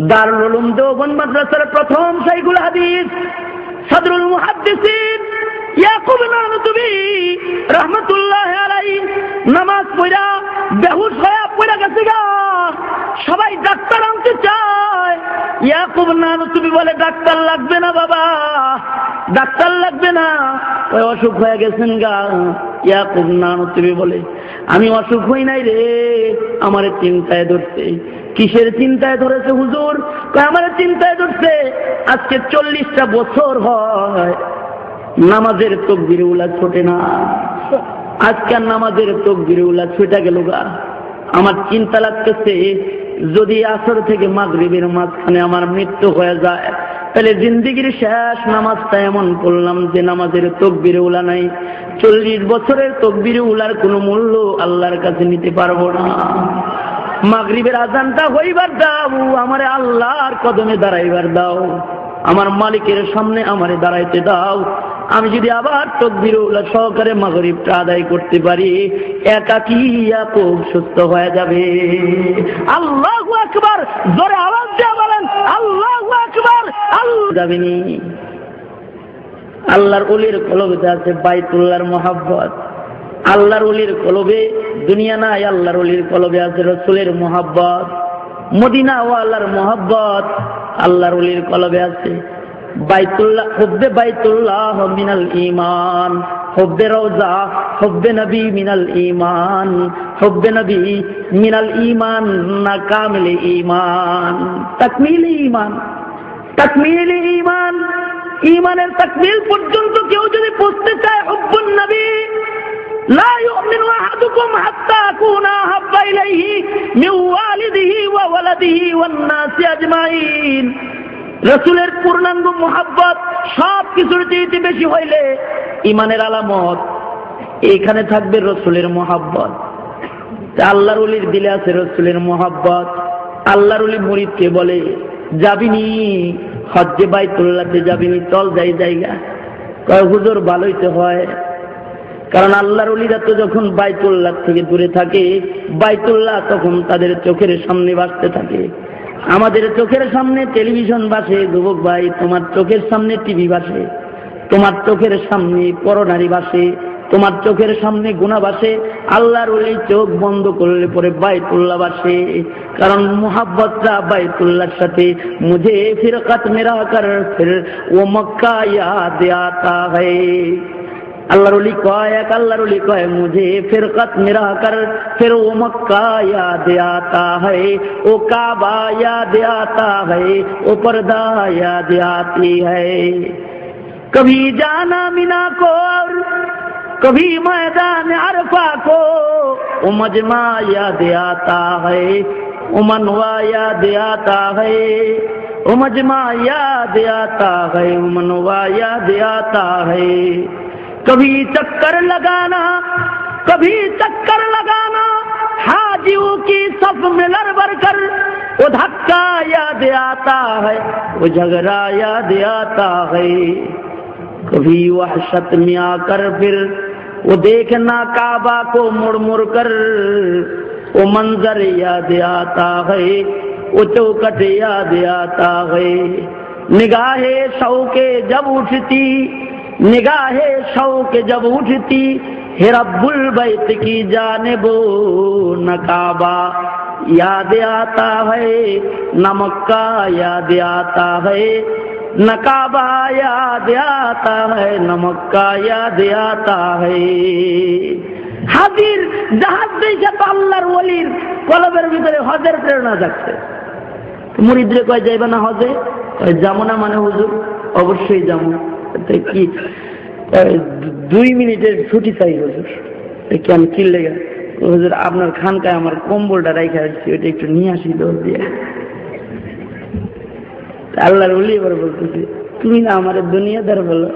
দারুল উলুম দেওবন্দ মাদ্রাসার প্রথম শাইখুল হাদিস। সাদরুল মুহাদ্দিসিন। ইয়াকুব নানতবি রহমতুল্লাহ আলাই নামাজ পড়া, বেহুশ হয়ে পড়ে গেছে গা। সবাই ডাক্তার আনতে চায়। ইয়াকুব নানতবি বলে, ডাক্তার লাগবে না বাবা, ডাক্তার লাগবে না। ওই অসুখ হয়ে গেছেন গা? ইয়াকুব নানতবি বলে, আমি অসুখ হই নাই রে, আমার চিন্তায় ধরছে। কিসের চিন্তায় ধরেছে হুজুর? আমার চিন্তায় ধরছে, আজকে চল্লিশটা বছর হয়। নামাজের তকবির উলা ছোটে না। আজকাল নামাজের তকবির উলা ছুটে গেল গা। আমার চিন্তা লাগতেছে, যদি আসর থেকে মাগরিবের মাঝখানে আমার মৃত্যু হয়ে যায়, তাহলে জিন্দিগির শেষ নামাজটা এমন করলাম যে নামাজের তকবিরে উলা নাই। চল্লিশ বছরের তকবিরে উলার কোনো মূল্য আল্লাহর কাছে নিতে পারব না। মাগরিবের আজানটা হইবার দাও, আমারে আল্লাহর কদমে দাঁড়াইবার দাও। আমার মালিকের সামনে আমারে দাঁড়াইতে দাও। আমি যদি আবার তকবির সহকারে মাগরিবটা আদায় করতে পারি একাকি খুব সুস্থ হয়ে যাবে। আল্লাহ আকবার! জোরে আওয়াজ দেওয়া বলেন, আল্লাহ আকবার! আল্লাহ যাবেনি। আল্লাহর অলির কলবেতে আছে বাইতুল্লাহর মোহাব্বত। আল্লাহর অলির কলবে দুনিয়া নাই, আল্লাহর অলির কলবে আছে রসুলের মোহাব্বত। মদিনা ও আল্লাহর মোহাব্বত, আল্লাহর অলির কলবে আছে। বাইতুল্লাহ হব্বে বাইতুল্লাহ মিনাল ইমান হব্বে রওজা হব্বে নবী মিনাল ইমান হব্বে নবী মিনাল ইমান না কামিল ইমান তাকমিল ইমান তাকমিল ইমান ইমানের তাকমিল পর্যন্ত কেউ যদি পৌঁছতে চায় হব্বুন নবী لا يؤمن أحدكم حتى أكون أحب إليه من والده وولده والناس أجمعين রসুলের পূর্ণাঙ্গ মোহাব্বত সব কিছুর চেয়ে বেশি হইলে ইমানের আলামত। এখানে থাকবে রসুলের মোহাব্বত। আল্লাহর উলির দিলে আছে রসুলের মোহাব্বত। আল্লাহর উলি মুরিদকে বলে, যাবিনি? হজ্জে বাইতুল্লাহতে যাবিনি? চল যাই জায়গা। কয়, হুজুর ভালোইতে হয়। কারণ আল্লাহর উলিরা তো যখন বাইতুল্লাহ থেকে দূরে থাকে, বাইতুল্লাহ তখন তাদের চোখের সামনে বাঁচতে থাকে। আমাদের চোখের সামনে টেলিভিশন বাসে, যুবক ভাই, তোমার চোখের সামনে টিভি বাসে, তোমার চোখের সামনে পরনারী বাসে, তোমার চোখের সামনে গুণা বাসে, আল্লাহর ওই চোখ বন্ধ করলে পরে বাইতুল্লাহ বাসে। কারণ মোহাব্বতরা বাইতুল্লাহর সাথে মুঝে ফিরকাত মেরা কর ফির ও মক্কা اللہ رلی کو آیا کہ اللہ رلی کو ہے مجھے فرقت میں رہ کر۔ پھر وہ مکہ یاد آتا ہے وہ کعبہ یاد آتا ہے وہ پردہ یاد آتی ہے۔ کبھی جانا مینا کو اور کبھی میدان عرفہ کو وہ مجمع یاد آتا ہے وہ منوا یاد آتا ہے۔ وہ مجمع یاد آتا ہے وہ منوا یاد آتا ہے۔ کبھی چکر لگانا، کبھی چکر لگانا، حاجیوں کی سب میں لڑ کر، وہ دھکا یاد آتا ہے، وہ جھگڑا یاد آتا ہے۔ کبھی وحشت میں آ کر پھر وہ دیکھنا کعبہ کو مڑ مڑ کر، وہ منظر یاد آتا ہے، وہ چوکٹ یاد آتا ہے۔ نگاہ کے جب اٹھتی निगाहे शौक जब उठती हे रब्बुल बैत की जानिबो नकाबा याद आता है न मक्का याद आता है नकाबा याद आता है न मक्का याद आता है হাজির জাহাজ দেখে তো আল্লাহর ওলির কলবের ভিতরে হজের প্রেরণা যাচ্ছে মুরিদরে কয় যাইবে না হজে যাবো না মানে হুজুর অবশ্যই যাবো কি? দুই মিনিটের ছুটি চাই হুজুর। কি আমি কি লেগে হুজুর, আপনার খানকায় আমার কম্বলটা রেখে আসছি ওইটা একটু নিয়ে আসি দৌড় দিয়ে। আল্লাহর বলি এবার বলতেছি, তুমি না আমার দুনিয়াদার বলো।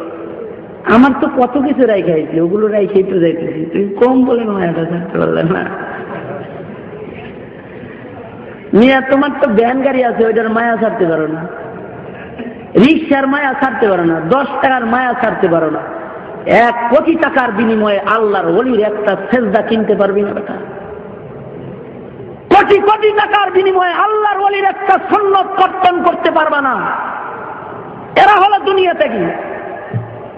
আমার তো কত কিছু রাইখে আইছি ওগুলো রাইখে একটু যাইতেছি। তুমি কম বলে মায়াটা থাকতে পারলে না। মিয়া, তোমার তো ব্যান গাড়ি আছে, ওইটার মায়া ছাড়তে পারো না। রিক্সার মায়া ছাড়তে পারো না, দশ টাকার মায়া ছাড়তে পারো না। এক কোটি টাকার বিনিময়ে আল্লাহর অলির একটা সেজদা কিনতে পারবি না বেটা। কোটি কোটি টাকার বিনিময়ে আল্লাহর অলির একটা সন্ন্যত কর্তন করতে পারবা না। এরা হলো দুনিয়াতে কি?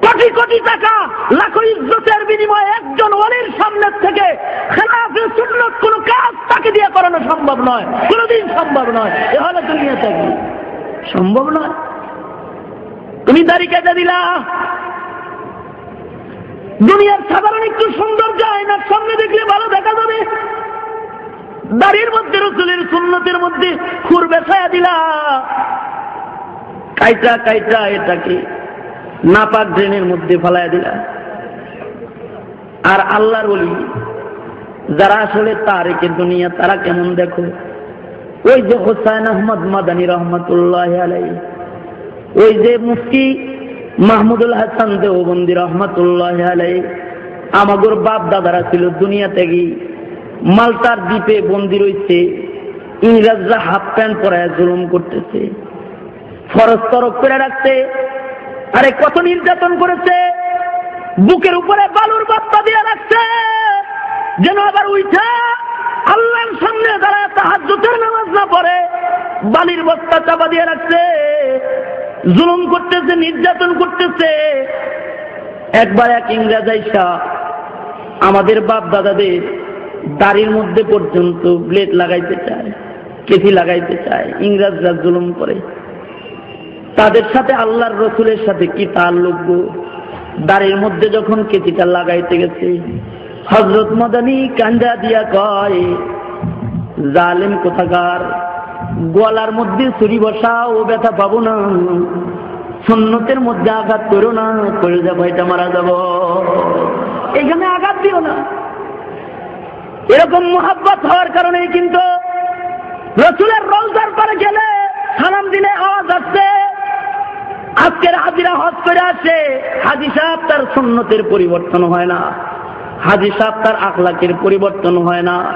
কোটি কোটি টাকা লাখো ইজ্জতের বিনিময়ে একজন অলির সামনের থেকে খেলাফে সুন্নত কোন কাজ তাকে দিয়ে করানো সম্ভব নয়, কোনোদিন সম্ভব নয়। এ হলো দুনিয়াতে কি? সম্ভব নয়। তুমি দাড়ি কেটে দিলা। দুনিয়ার সাধারণ একটু সুন্দর যায় না সামনে দেখলে ভালো দেখা যাবে। দাড়ির মধ্যে রসুলের সুন্নতের মধ্যে খুর বেসায়া দিলা। কাইটা কাইটা এটাকে নাপাক ড্রেনের মধ্যে ফেলাইয়া দিলা। আর আল্লাহর বলি যারা আসলে তারেকে দুনিয়া, তারা কেমন দেখো? ওই যে হোসাইন আহমদ মাদানী রহমতুল্লাহ আলাই ওই যে মুফতি মাহমুদুল হাসান দেওবন্দি রহমতুল্লাহ আলাই আমাগর বাপ দাদারা ছিল দুনিয়া থেকে মালতার দ্বীপে বন্দি রয়েছে ইংরেজরা হাফ প্যান্ট পরায় জুলুম করতেছে, ফরজ তরক করে রাখছে, আরে কত নির্যাতন করেছে, বুকের উপরে বালুর বাপ্পা দিয়ে রাখছে, যেন আবার উঠা আল্লাহর সামনে তারা তাহাজ্জুদের নামাজ না পড়ে, বালির বস্তা চাপা দিয়ে রাখছে জুলুম করতেছে, নির্যাতন করতেছে। একবার এক ইংরেজ আইসা আমাদের বাপ দাদাদের দাড়ির মধ্যে পর্যন্ত ব্লেড লাগাইতে চায় কেথি লাগাইতে চায়, ইংরেজরা জুলুম করে। তাদের সাথে আল্লাহর রসুলের সাথে কি তার লোক দাড়ির মধ্যে যখন কেচিটা লাগাইতে গেছে হজরত মদানি কান্দা দিয়া কয়, জালেম কোথাকার? গলার মধ্যে ছুরি বসা ও ব্যথা পাবো না। সন্ন্যতের মধ্যে আঘাত করো না, করে যাব, এটা মারা যাব। এখানে আঘাত দিও না। এরকম মোহাব্বত হওয়ার কারণে কিন্তু রসুলের রোজার পরে গেলে সালাম দিলে আওয়াজ আসছে। আজকের হাজিরা হজ করে আসে, হাজি সাহেব তার সন্ন্যতের পরিবর্তন হয় না। হাজি সাহেব তার আখলাকের পরিবর্তন হয় না।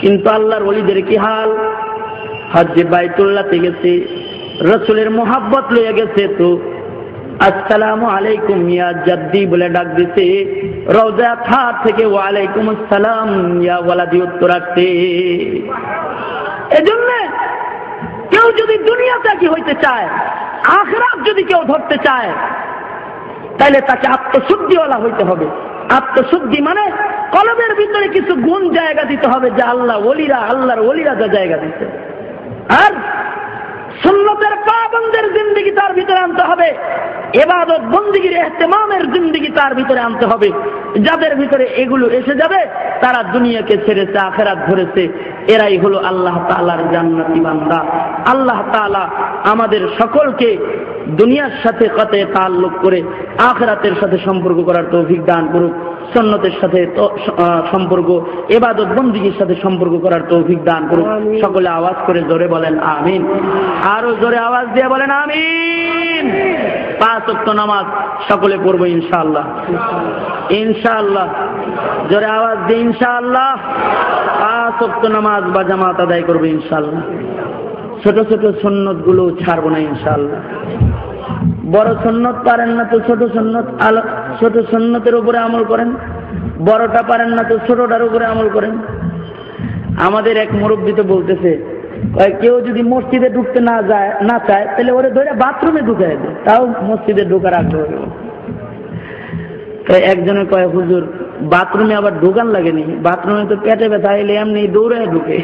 কিন্তু আল্লাহর অলিদের কি হাল? হজ্জে বাইতুল্লাতে গেছে, রসুলের মোহাব্বত লইয়া গেছে তো। আসসালামু আলাইকুম, ইয়া জাদ্দি বলে ডাক দিছে। রওজা থার থেকে ওয়ালাইকুম আসসালাম, ইয়া ওয়ালাদি উত্তর আসছে। এজন্য কেউ যদি দুনিয়াতে কি হইতে চায়, আখরাত যদি কেউ ধরতে চায় তাহলে তাকে আত্মশুদ্ধিওয়ালা হইতে হবে। আত্মশুদ্ধি মানে কলমের ভিতরে কিছু গুণ জায়গা দিতে হবে, যে আল্লাহ ওলিরা, আল্লাহর ওলিরা যা জায়গা দিতে আর সুন্নতের পাবন্দের জিন্দিগি তার ভিতরে আনতে হবে। এবাদত বন্দিগির এহতেমামের জিন্দিগি তার ভিতরে আনতে হবে। যাদের ভিতরে এগুলো এসে যাবে, তারা দুনিয়াকে ছেড়েছে, আখেরাত ধরেছে। এরাই হলো আল্লাহ তালার জান্নাতি বান্দা। আল্লাহ তালা আমাদের সকলকে দুনিয়ার সাথে কতে তাল্লুক করে, আখেরাতের সাথে সম্পর্ক করার তৌফিক দান করুক। সন্ন্যতের সাথে সম্পর্ক এবাদত বন্দিগির সাথে সম্পর্ক করার তৌফিক দান করুক সকলে আওয়াজ করে জোরে বলেন আমিন। আরও জোরে আওয়াজ দিয়ে বলেন আমিন। পাঁচ অক্ট নামাজ সকলে পড়ব ইনশাআল্লাহ। ইনশাআল্লাহ। জোরে আওয়াজ দিয়ে ইনশাআল্লাহ। পাঁচ অক্ট নামাজ বা জামাত আদায় করব ইনশাআল্লাহ। ছোট ছোট সন্ন্যতগুলো ছাড়বো না ইনশাআল্লাহ। বড় সন্ন্যত পারেন না তো ছোট সন্ন্যত আলো ছোট সন্ন্যতের উপরে আমল করেন। বড়টা পারেন না তো ছোটটার উপরে আমল করেন। আমাদের এক মুরব্বী তো বলতেছে কেউ যদি মসজিদে ঢুকতে না যায়, না চায়, তাহলে ওরে ধরে বাথরুমে ঢুকাই দেয় তাও মসজিদে ঢোকার আগ্রহ তাই একজনে কয়, হুজুর, বাথরুমে আবার ঢোকান লাগেনি, বাথরুমে তো পেটে ব্যথা, এলে এমনি দৌড়ে ঢুকে।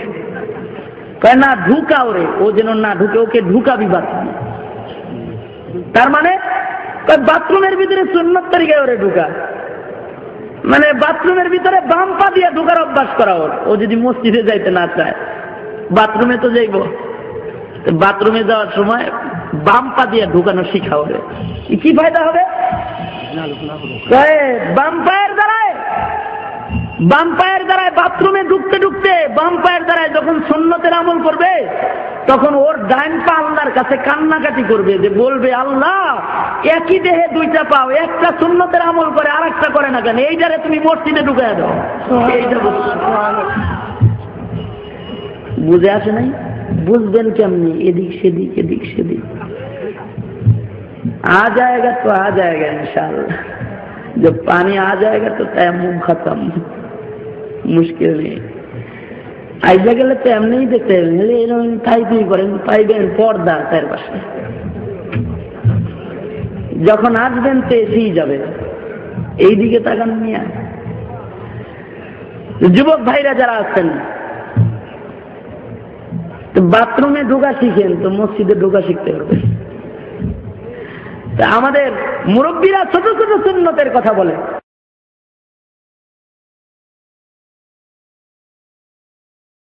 কয়, না ঢুকা ওরে ও যেন না ঢুকে, ওকে ঢুকাবি বাথরুমে। তার মানে বাথরুমের ভিতরে সুন্নত তরিকায় ওরে ঢুকা। মানে বাথরুমের ভিতরে বাম পা দিয়ে ঢুকার অভ্যাস করা ওর। ও যদি মসজিদে যাইতে না চায়, বাথরুমে তো যাইব। বাথরুমে যাওয়ার সময় বাম পা দিয়ে ঢুকানো শিখা ওরে। কি ফায়দা হবে? বাম পায়ের দ্বারায় বাম পায়ের দ্বারায় বাথরুমে ঢুকতে ঢুকতে বাম পায়ের দ্বারায় যখন সন্ন্যতের আমল করবে তখন ওর ডাইন পা আল্লাহর কাছে কান্নাকাটি করবে যে বলবে আল্লাহ একই দেহে দুইটা পাও একটা সুন্নতের আমল করে আর একটা করে না কেন এইটারে তুমি মসজিদে ঢুকাই দাও এইটা বুঝে আসে নাই বুঝবেন কেমনি এদিক সেদিক এদিক সেদিক आ जाएगा तो आ जाएगा इंशाल्लाह जब पानी आ जाएगा तो तयमुम खत्म মুশকিল নেই। আইসা গেলে তো এমনি দেখতে এরকম তাই তুই করেন পাইবেন পর্দা তার পাশে যখন আসবেন তো এসেই যাবে। এইদিকে তাকান নিয়ে যুবক ভাইরা যারা আছেন বাথরুমে ঢোকা শিখেন, তো মসজিদে ঢোকা শিখতে পারবে আমাদের মুরব্বীরা ছোট ছোট সুন্নতের কথা বলে।